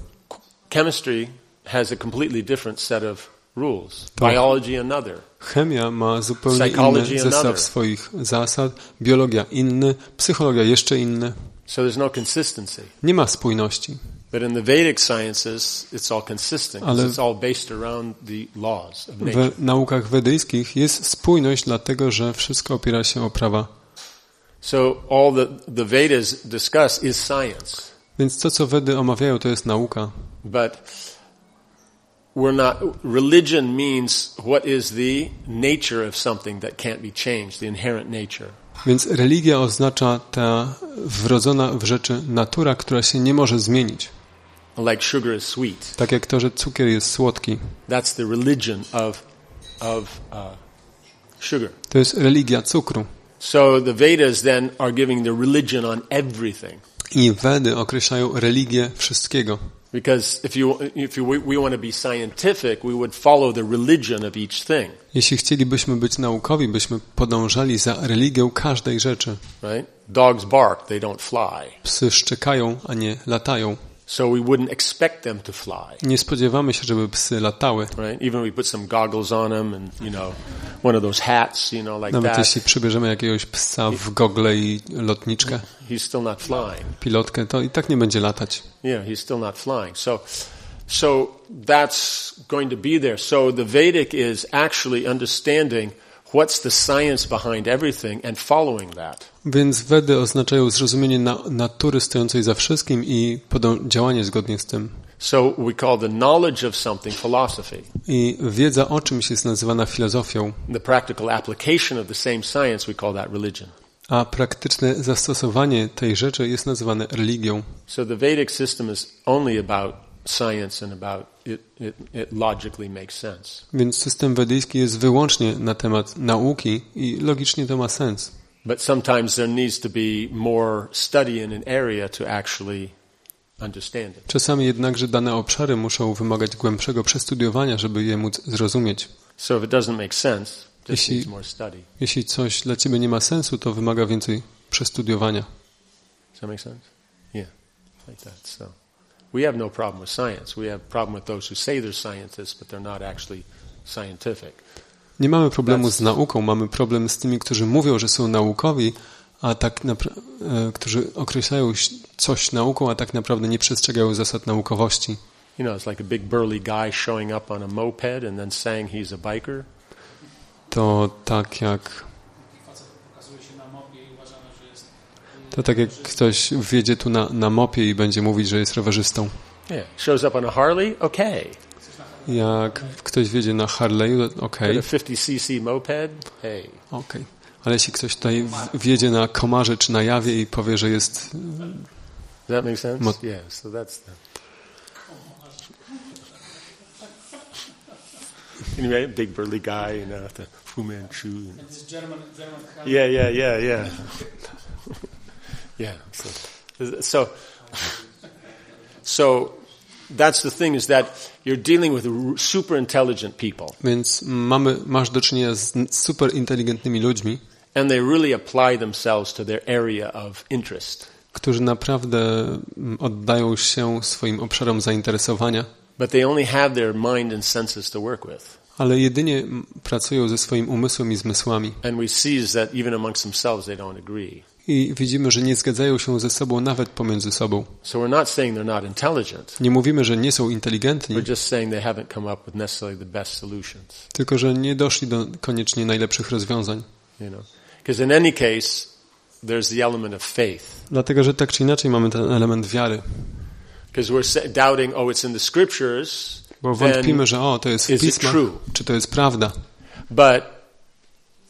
chemistry has a completely different set of rules. Tak. Biology another. chemia ma zupełnie inny zestaw swoich zasad, biologia inny, psychologia jeszcze inny. So there's no consistency. Nie ma spójności. But in the Vedic sciences, it's all consistent 'cause Ale- it's all based around the laws of W naukach wedyjskich jest spójność, dlatego że wszystko opiera się o prawa. So all the, the Vedas discuss is science. Więc to, co Wedy omawiają, to jest nauka. But we're not, religion means what is the nature of something that can't be changed, the inherent nature. Więc religia oznacza ta wrodzona w rzeczy natura, która się nie może zmienić. Like sugar is sweet. Tak jak to, że cukier jest słodki. That's the religion of, of uh, sugar. To jest religia cukru. So the Vedas then are giving the religion on everything. I Wedy określają religię wszystkiego. Because if you, if you, we want to be scientific, we would follow the religion of each thing, Jeśli chcielibyśmy być naukowi, byśmy podążali za religią każdej rzeczy. right? Dogs bark, they don't fly. Psy szczekają, a nie latają. So we wouldn't expect them to fly, Nie spodziewamy się, żeby psy latały. right? Even we put some goggles on them and, you know, one of those hats, you know, like Nawet that, jeśli przybierzemy jakiegoś psa w gogle i lotniczkę, he's still not flying. pilotkę, to i tak nie będzie latać. Yeah, he's still not flying. So, so that's going to be there. So the Vedic is actually understanding what's the science behind everything and following that. Więc Wedy oznaczają zrozumienie na, natury stojącej za wszystkim i działanie zgodnie z tym. So we call the knowledge of something philosophy. I wiedza o czymś jest nazywana filozofią, The practical application of the same science, we call that religion. a praktyczne zastosowanie tej rzeczy jest nazywane religią. So the Vedic system is only about science and about it, it, it logically makes sense. Więc system wedyjski jest wyłącznie na temat nauki i logicznie to ma sens. But sometimes there needs to be more study in an area to actually understand it. Czasami jednakże dane obszary muszą wymagać głębszego przestudiowania, żeby je móc zrozumieć. So if it doesn't make sense, Jeśli-. Jeśli coś dla ciebie nie ma sensu, to wymaga więcej przestudiowania. Does that make sense? Yeah, like that. So we have no problem with science. We have problem with those who say they're scientists, but they're not actually scientific. Nie mamy problemu z nauką, mamy problem z tymi, którzy mówią, że są naukowi, a tak e, którzy określają coś nauką, a tak naprawdę nie przestrzegają zasad naukowości. You know, it's like a big burly guy showing up on a moped and then saying he's a biker. To tak jak Facet pokazuje się na mopie i uważamy, że jest to tak jak ktoś wjedzie tu na, na mopie i będzie mówić, że jest rowerzystą. Yeah, shows up on a Harley. Okay, Jak ktoś wjedzie na Harley'u, to okej, a 50cc moped. Hey, okej. Ale jeśli ktoś tutaj wjedzie na komarze czy na jawie i powie, że jest does that make sense? Mo- yeah. So that's the. Anyway, big burly guy, you know, the Fu Manchu. and- It's German, German Yeah, yeah, yeah, yeah. Yeah. So, so, so that's the thing is that you're dealing with r- super intelligent people, Więc mamy, masz do czynienia z super inteligentnymi ludźmi, and they really apply themselves to their area of interest. którzy naprawdę mm, oddają się swoim obszarom zainteresowania, But they only have their mind and senses to work with. ale jedynie mm, pracują ze swoim umysłem i zmysłami. And we see is that even amongst themselves they don't agree. I widzimy, że nie zgadzają się ze sobą nawet pomiędzy sobą. Nie mówimy, że nie są inteligentni, tylko że nie doszli do koniecznie najlepszych rozwiązań. Dlatego, że tak czy inaczej mamy ten element wiary. Oh, Bo wątpimy, że o, to jest w pismach, czy to jest prawda. but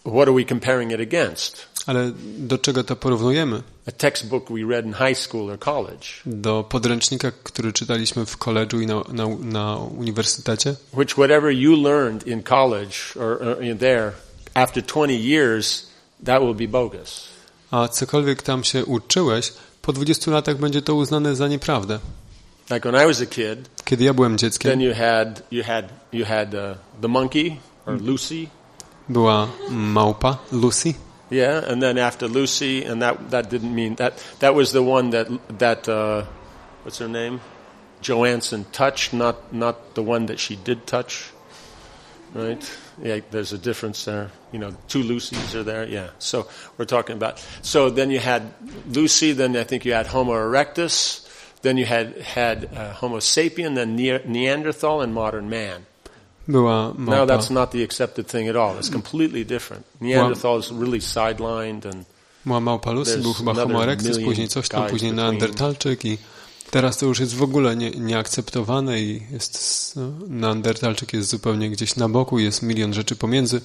what are we comparing it against? Ale do czego to porównujemy? A textbook we read in high school or college, Do podręcznika, który czytaliśmy w koledżu i na, na, na uniwersytecie? which whatever you learned in college or, or in there, after 20 years, that will be bogus. A cokolwiek tam się uczyłeś, po 20 latach będzie to uznane za nieprawdę. Like when I was a kid, Kiedy ja byłem then dzieckiem, you had you had you had uh, the monkey or Lucy, była małpa, Lucy, yeah, and then after Lucy, and that that didn't mean that that was the one that that uh, what's her name, Joanson touched, not not the one that she did touch, right? Yeah, there's a difference there. You know, two Lucys are there. Yeah, so we're talking about. So then you had Lucy, then I think you had Homo erectus, then you had had uh, Homo sapien, then Ne- Neanderthal, and modern man. Była małpa. that's not the accepted thing at all. It's completely different. Neanderthal is really sidelined, and Była małpa Lucy, był chyba Homo erectus, później coś tam, później. Neandertalczyk i teraz to już jest w ogóle nie, nieakceptowane i jest, no, Neandertalczyk jest zupełnie gdzieś na boku, jest milion rzeczy pomiędzy.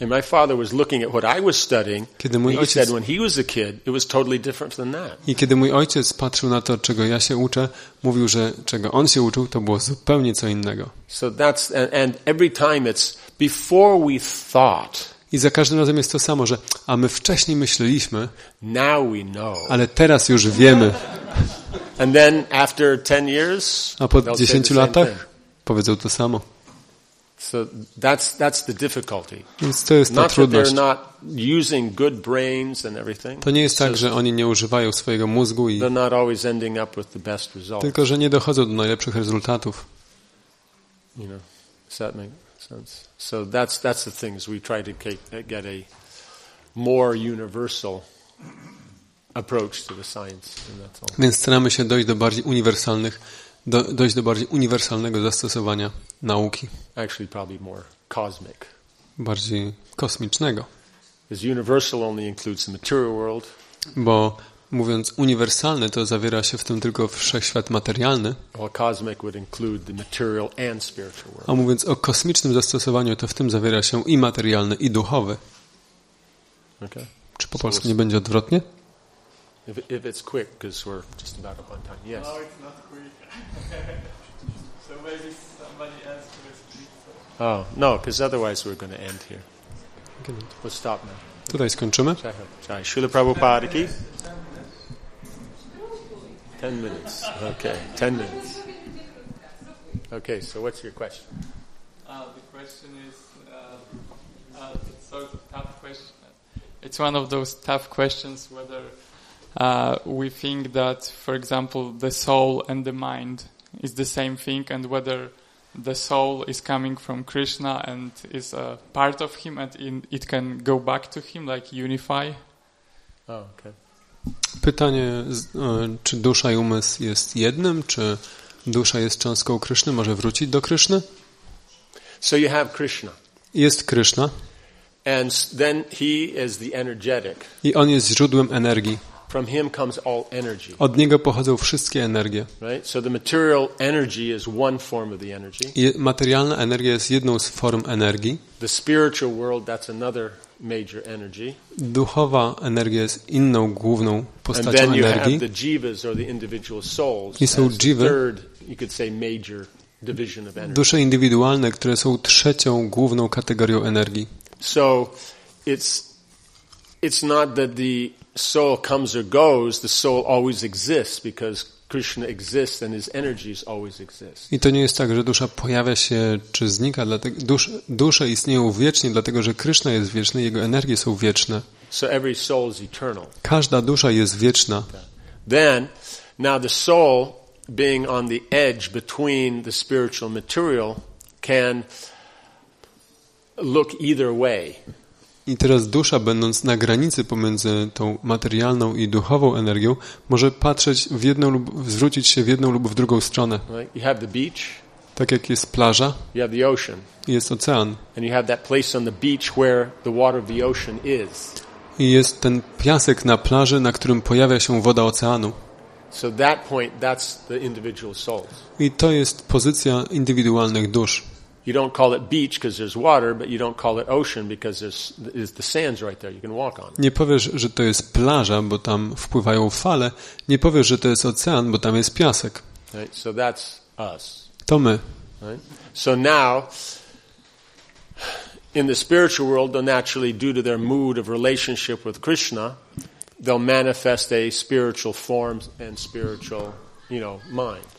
And my father was looking at what I was studying. Kiedy mój he ojciec, said when he was a kid, it was totally different than that. I kiedy mój ojciec patrzył na to, czego ja się uczę, mówił, że czego on się uczył, to było zupełnie co innego. So that's and, and every time it's before we thought. I za każdym razem jest to samo, że a my wcześniej myśleliśmy, Now we know. ale teraz już wiemy, And then after 10 years, a po they'll say the 10 same latach powiedzą to samo. So that's that's the difficulty. Więc to jest ta Not that trudność. they're not using good brains and everything. To nie jest tak, że oni nie używają swojego mózgu, i they're not always ending up with the best result. tylko że nie dochodzą do najlepszych rezultatów. You know, does that make sense? So that's that's the things we try to get a more universal approach to the science, and that's all. Więc staramy się dojść do bardziej uniwersalnych, do, dojść do bardziej uniwersalnego zastosowania nauki, Actually, probably more cosmic. bardziej kosmicznego. Universal only includes the material world, Bo mówiąc uniwersalny, to zawiera się w tym tylko wszechświat materialny, a mówiąc o kosmicznym zastosowaniu, to w tym zawiera się i materialny, i duchowy. Okay. Czy po polsku nie będzie odwrotnie? If, if it's quick, because we're just about up on time. Yes. No, it's not quick. so maybe somebody else could explain. So. Oh no, because otherwise we're going to end here. We'll stop now. Tutaj skończymy. Jai Ho. Jai. Srila Prabhupada ki? Ten minutes. Okay, ten minutes. Okay, so what's your question? Uh, the question is, uh, uh, it's sort of tough question. It's one of those tough questions whether uh, we think that, for example, the soul and the mind is the same thing, and whether the soul is coming from Krishna and is a part of him, and in, it can go back to him, like unify. Oh, okay. Pytanie, e, czy dusza i umysł jest jednym, czy dusza jest cząstką Kryszny, może wrócić do Kryszny? So you have Krishna, Jest Kryszna and then he is the energetic. i on jest źródłem energii. From him comes all energy, Od niego pochodzą wszystkie energie. right? So the material energy is one form of the energy. I materialna energia jest jedną z form energii. The spiritual world, that's another major energy. Duchowa energia jest inną główną And postacią then you have energii. the jivas or the individual souls. I są dżiwy. third, you could say, major division of energy. Dusze indywidualne, które są trzecią główną kategorią energii. So it's it's not that the soul comes or goes, the soul always exists because Krishna exists and his energies always exist. I to nie jest tak, że dusza pojawia się czy znika. Dlatego, dusz, dusze istnieją wiecznie, dlatego że Kryszna jest wieczny, jego energie są wieczne. So every soul is eternal. Każda dusza jest wieczna. Then, now the soul, being on the edge between the spiritual material, can look either way. I teraz dusza, będąc na granicy pomiędzy tą materialną i duchową energią, może patrzeć w jedną lub zwrócić się w jedną lub w drugą stronę. You have the beach, Tak jak jest plaża you have the ocean, jest ocean. and you have that place on the beach where the water of the ocean is. I jest ten piasek na plaży, na którym pojawia się woda oceanu. So that point, that's the individual souls. I to jest pozycja indywidualnych dusz. You don't call it beach because there's water, but you don't call it ocean because there's is the sand's right there. You can walk on. Nie powiesz, że to jest plaża, bo tam wpływają fale. Nie powiesz, że to jest ocean, bo tam jest piasek. Right? So that's us. To my. Right? So now, in the spiritual world, they'll naturally, due to their mood of relationship with Krishna, they'll manifest a spiritual form and spiritual.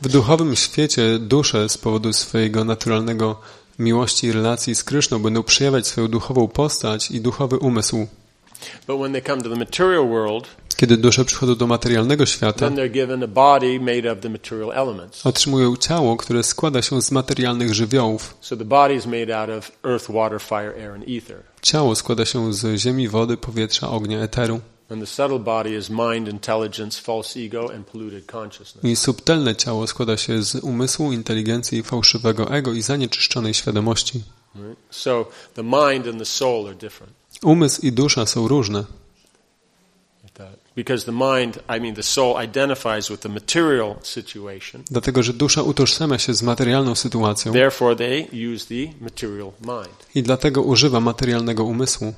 W duchowym świecie dusze z powodu swojego naturalnego miłości i relacji z Kryszną będą przejawiać swoją duchową postać i duchowy umysł. Kiedy dusze przychodzą do materialnego świata, otrzymują ciało, które składa się z materialnych żywiołów. Ciało składa się z ziemi, wody, powietrza, ognia, eteru. I subtelne ciało składa się z umysłu, inteligencji, fałszywego ego i zanieczyszczonej świadomości. Umysł i dusza są różne. Because the mind, I mean, the soul identifies with the material situation. dlatego że dusza utożsamia się z materialną sytuacją Therefore, they use the material mind. i dlatego używa materialnego umysłu,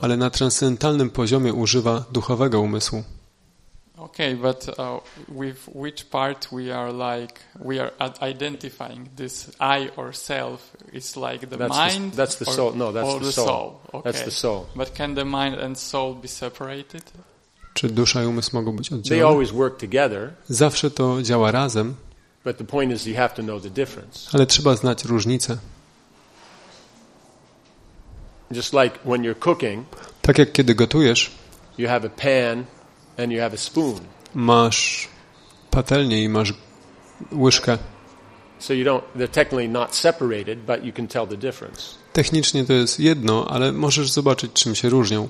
ale na transcendentalnym poziomie używa duchowego umysłu. Okay, but uh, with which part we are like we are identifying this I or self is like the That's the- mind. that's the or, soul. No, that's or the soul. Okay. That's the soul. But can the mind and soul be separated? Czy dusza i umysł mogą być They oddzielone? always work together, Zawsze to działa razem, but the point is you have to know the difference. ale trzeba znać różnicę. Just like when you're cooking, Tak jak kiedy gotujesz, you have a pan and you have a spoon. masz patelnię i masz łyżkę. So you don't, they're technically not separated, but you can tell the difference. Technicznie to jest jedno, ale możesz zobaczyć, czym się różnią.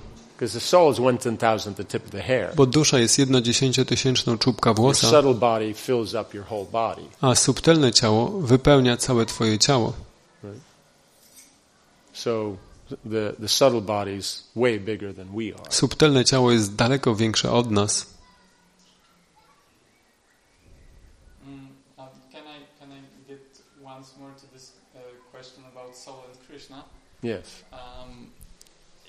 Bo dusza jest jedno dziesięciotysięczną czubka włosa, a subtelne ciało wypełnia całe twoje ciało. So the, the subtle body is way bigger than we are. Subtelne ciało jest daleko większe od nas. Mm, uh, can I can I get once more to this uh, question about soul and Krishna? Yes. Um,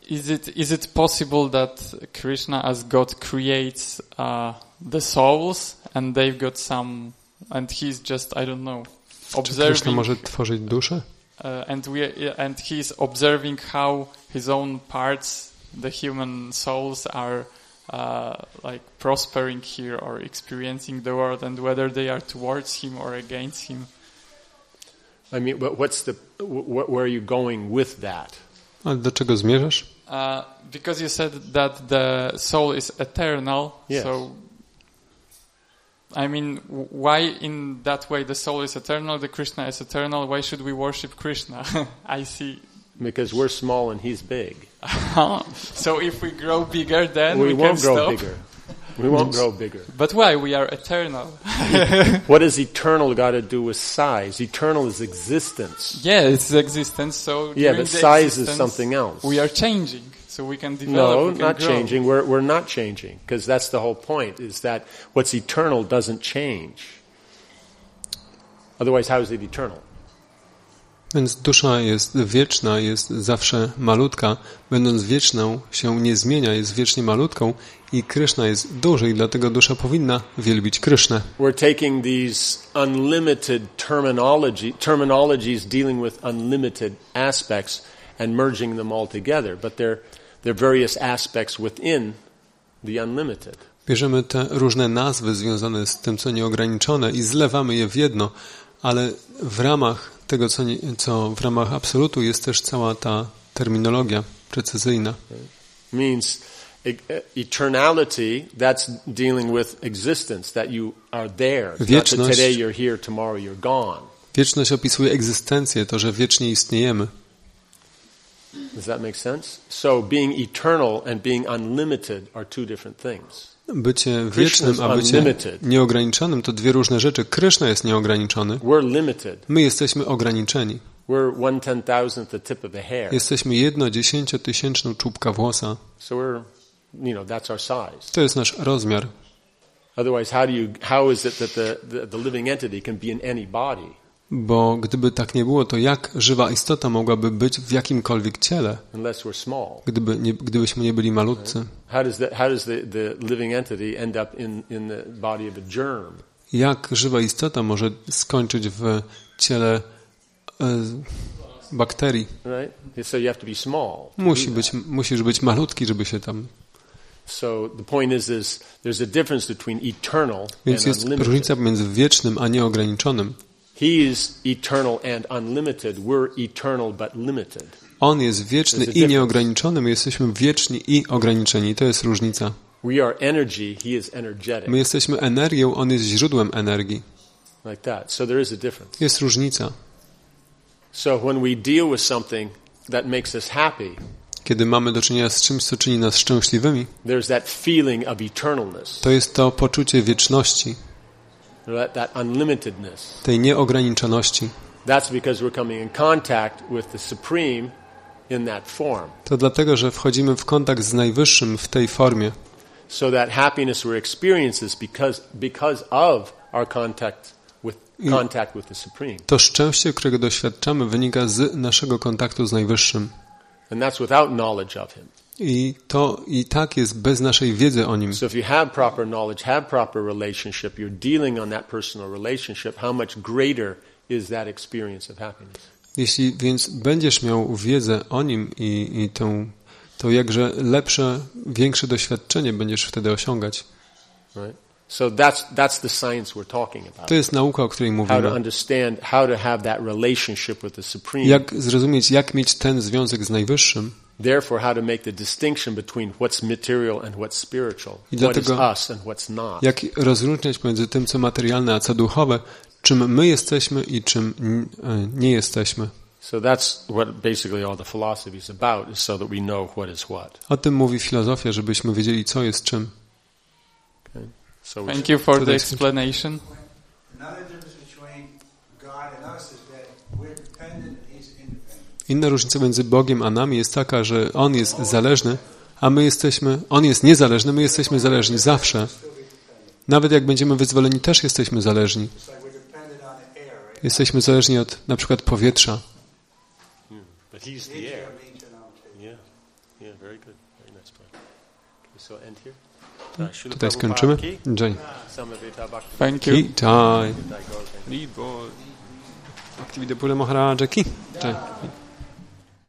is it is it possible that Krishna, as God, creates uh, the souls and they've got some, and he's just I don't know, Czy Kryszna observing, może tworzyć duszę? Uh, and we and he's observing how his own parts, the human souls, are uh, like prospering here or experiencing the world, and whether they are towards him or against him. I mean, but what's the, wh- wh- where are you going with that? Ale do czego zmierzasz? Uh, because you said that the soul is eternal, Yes. so I mean, why in that way the soul is eternal, the Krishna is eternal? Why should we worship Krishna? I see. Because we're small and he's big. so if we grow bigger, then we, we can won't grow stop. bigger. We won't grow bigger. But why? We are eternal. What does eternal got to do with size? Eternal is existence. yeah, it's existence. So Yeah, but the size is something else. We are changing, so we can develop. No, we can not grow. changing. We're, we're not changing because that's the whole point is that what's eternal doesn't change. Otherwise, how is it eternal? Więc dusza jest wieczna, jest zawsze malutka. Będąc wieczną, się nie zmienia, jest wiecznie malutką i Kryszna jest duży i dlatego dusza powinna wielbić Krysznę. We're taking these unlimited terminology, terminologies dealing with unlimited aspects and merging them all together, but they're, they're various aspects within the unlimited. Bierzemy te różne nazwy związane z tym, co nieograniczone i zlewamy je w jedno, ale w ramach tego, co, nie, co w ramach absolutu jest też cała ta terminologia precyzyjna. means e- eternality that's dealing with existence that you are there Wieczność. today you're here tomorrow you're gone Wieczność opisuje egzystencję, to, że wiecznie istniejemy. Does that make sense? So being eternal and being unlimited are two different things. Bycie wiecznym, a bycie nieograniczonym to dwie różne rzeczy. Kryszna jest nieograniczony, my jesteśmy ograniczeni. We're one ten thousandth the tip of a hair. Jesteśmy jedno dziesięciotysięczną czubka włosa. To jest nasz rozmiar. Otherwise, how do you? How is it that the, the, the living entity can be in any body? Bo gdyby tak nie było, to jak żywa istota mogłaby być w jakimkolwiek ciele, gdyby nie, gdybyśmy nie byli malutcy? Jak żywa istota może skończyć w ciele e, bakterii? Musi być, musisz być malutki, żeby się tam... Więc jest różnica pomiędzy wiecznym a nieograniczonym. He is eternal and unlimited. We're eternal but limited. On jest wieczny i nieograniczony, my jesteśmy wieczni i ograniczeni. To jest różnica. We are energy. He is energetic. My jesteśmy energią, on jest źródłem energii. Like that. So there is a difference. Jest różnica. So when we deal with something that makes us happy, Kiedy mamy do czynienia z czymś, co czyni nas szczęśliwymi, there's that feeling of eternalness, to jest to poczucie wieczności, that, that unlimitedness. tej nieograniczoności. That's because we're coming in contact with the Supreme in that form. To dlatego, że wchodzimy w kontakt z Najwyższym w tej formie. So that happiness we experience is because, because of our contact with, contact with the Supreme. To szczęście, którego doświadczamy, wynika z naszego kontaktu z Najwyższym. And that's without knowledge of Him. I to i tak jest bez naszej wiedzy o Nim. So if you have proper knowledge, have proper relationship, you're dealing on that personal relationship, how much greater is that experience of happiness? Jeśli więc będziesz miał wiedzę o Nim i, i tą, to jakże lepsze, większe doświadczenie będziesz wtedy osiągać. Right? So that's, that's the science we're talking about. To jest nauka, o której How to mówimy. understand, how to have that relationship with the Supreme. Jak zrozumieć, jak mieć ten związek z Najwyższym Therefore, how to make the distinction between what's material and what's spiritual. I What is dlatego- us and what's not. Jak rozróżniać pomiędzy tym, co materialne, a co duchowe, czym my jesteśmy i czym e, nie jesteśmy. So that's what basically all the philosophy is about, is so that we know what is what. O tym mówi filozofia, żebyśmy wiedzieli, co jest czym. So Thank you for the explanation. Another difference between God and us is that we're dependent and He's independent. Inna różnica między Bogiem a nami jest taka, że On jest zależny, a my jesteśmy, On jest niezależny, my jesteśmy zależni zawsze. Nawet jak będziemy wyzwoleni, też jesteśmy zależni. Jesteśmy zależni od na przykład powietrza. Uh, Srila Tutaj skończymy. Bhakti Thank you. Ball. Activity Pura Maharaja Ki. Jai.